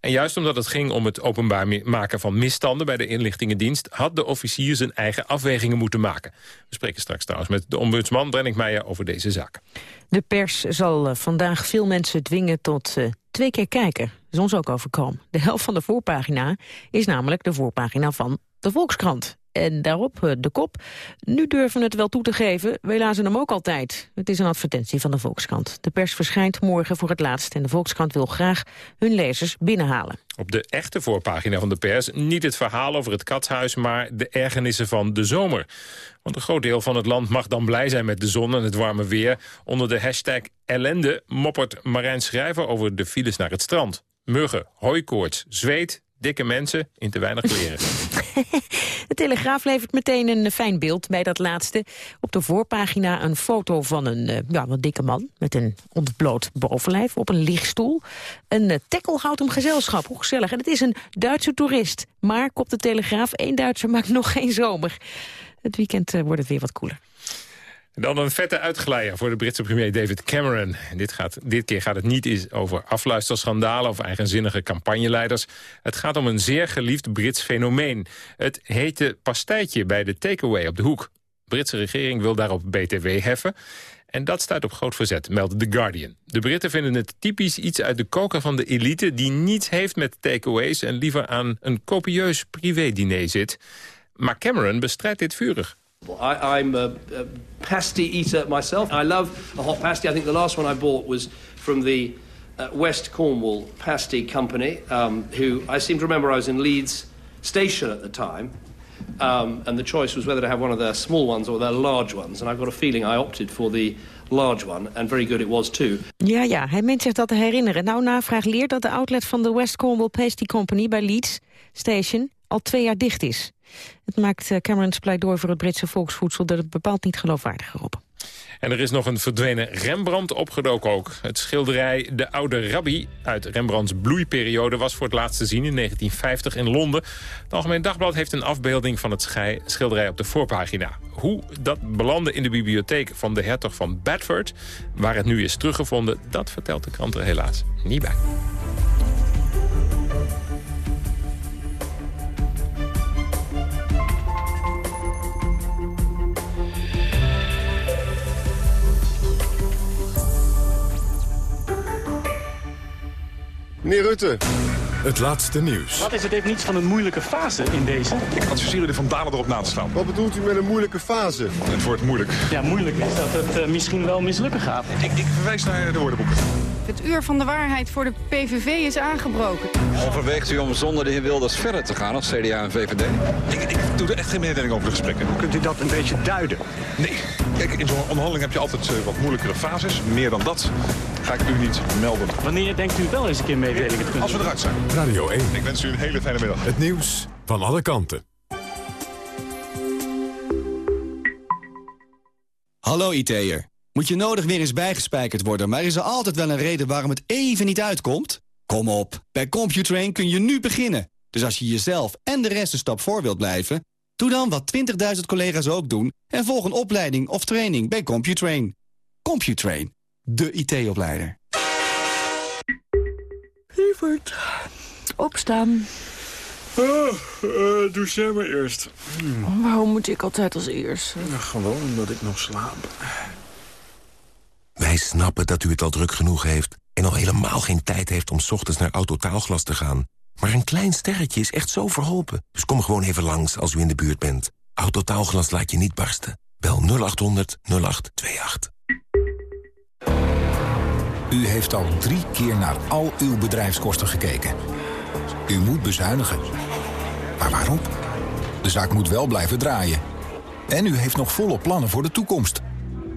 En juist omdat het ging om het openbaar maken van misstanden bij de inlichtingendienst, had de officier zijn eigen afwegingen moeten maken. We spreken straks trouwens met de ombudsman Brenninkmeijer over deze zaak. De pers zal eh, vandaag veel mensen dwingen tot uh, twee keer kijken. Dat is ons ook overkomen. De helft van de voorpagina is namelijk de voorpagina van de Volkskrant. En daarop eh, de kop. Nu durven het wel toe te geven, wij lazen hem ook altijd. Het is een advertentie van de Volkskrant. De pers verschijnt morgen voor het laatst en de Volkskrant wil graag hun lezers binnenhalen. Op de echte voorpagina van de pers niet het verhaal over het katshuis... maar de ergernissen van de zomer. Want een groot deel van het land mag dan blij zijn met de zon en het warme weer. Onder de hashtag ellende moppert Marijn Schrijver over de files naar het strand. Muggen, hooikoorts, zweet, dikke mensen in te weinig kleren. de Telegraaf levert meteen een fijn beeld bij dat laatste. Op de voorpagina een foto van een uh, ja, wat dikke man... met een ontbloot bovenlijf op een lichtstoel. Een uh, tackle houdt hem gezelschap, hoe gezellig. En het is een Duitse toerist. Maar, kop de Telegraaf, één Duitser maakt nog geen zomer. Het weekend uh, wordt het weer wat koeler. Dan een vette uitgeleider voor de Britse premier David Cameron. Dit, gaat, dit keer gaat het niet eens over afluisterschandalen of eigenzinnige campagneleiders. Het gaat om een zeer geliefd Brits fenomeen. Het hete pastijtje bij de takeaway op de hoek. De Britse regering wil daarop BTW heffen. En dat staat op groot verzet, meldt The Guardian. De Britten vinden het typisch iets uit de koker van de elite... die niets heeft met takeaways en liever aan een copieus privé-diner zit. Maar Cameron bestrijdt dit vurig. I, am a, a pasty eater myself. I love a hot pasty. I think the last one I bought was from the uh, West Cornwall Pasty Company, um, who I seem to remember I was in Leeds Station at the time. Um, and the choice was whether to have one of their small ones or their large ones. And I've got a feeling I opted for the large one. And very good it was too. Ja, ja, hij meent zich dat te herinneren. Nou, navraag leert dat de outlet van de West Cornwall Pasty Company bij Leeds Station al twee jaar dicht is. Het maakt eh, Camerons pleidooi voor het Britse volksvoedsel... dat het bepaald niet geloofwaardiger op. En er is nog een verdwenen Rembrandt opgedoken ook. Het schilderij De Oude Rabbi uit Rembrandts bloeiperiode... was voor het laatst te zien in 1950 in Londen. Het Algemeen Dagblad heeft een afbeelding van het schilderij op de voorpagina. Hoe dat belandde in de bibliotheek van de hertog van Bedford... waar het nu is teruggevonden, dat vertelt de krant er helaas niet bij. Meneer Rutte. Het laatste nieuws. Wat is de definitie van een moeilijke fase in deze? Ik adviseer u de Van Dalen erop na te staan. Wat bedoelt u met een moeilijke fase? Het wordt moeilijk. Ja, moeilijk is dat het uh, misschien wel mislukken gaat. Ik, ik verwijs naar de woordenboeken. Het uur van de waarheid voor de PVV is aangebroken. Overweegt u om zonder de heer Wilders verder te gaan als CDA en VVD? Ik, ik doe er echt geen mededeling over de gesprekken. Kunt u dat een beetje duiden? Nee. Kijk, in zo'n onderhandeling heb je altijd uh, wat moeilijkere fases. Meer dan dat ga ik u niet melden. Wanneer denkt u wel eens een keer mededelingen te kunnen Als we eruit zijn. Radio 1. Ik wens u een hele fijne middag. Het nieuws van alle kanten. Hallo IT'er. Moet je nodig weer eens bijgespijkerd worden... maar is er altijd wel een reden waarom het even niet uitkomt? Kom op, bij Computrain kun je nu beginnen. Dus als je jezelf en de rest een stap voor wilt blijven... doe dan wat 20.000 collega's ook doen... en volg een opleiding of training bij Computrain. Computrain, de IT-opleider. Lieverd, opstaan. Oh, uh, doe jij maar eerst. Waarom moet ik altijd als eerst? Nou, gewoon omdat ik nog slaap. Wij snappen dat u het al druk genoeg heeft... en al helemaal geen tijd heeft om 's ochtends naar Autotaalglas te gaan. Maar een klein sterretje is echt zo verholpen. Dus kom gewoon even langs als u in de buurt bent. Autotaalglas laat je niet barsten. Bel 0800 0828. U heeft al drie keer naar al uw bedrijfskosten gekeken. U moet bezuinigen. Maar waarom? De zaak moet wel blijven draaien. En u heeft nog volle plannen voor de toekomst.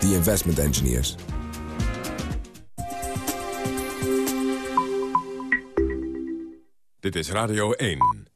the investment engineers. Dit is Radio 1.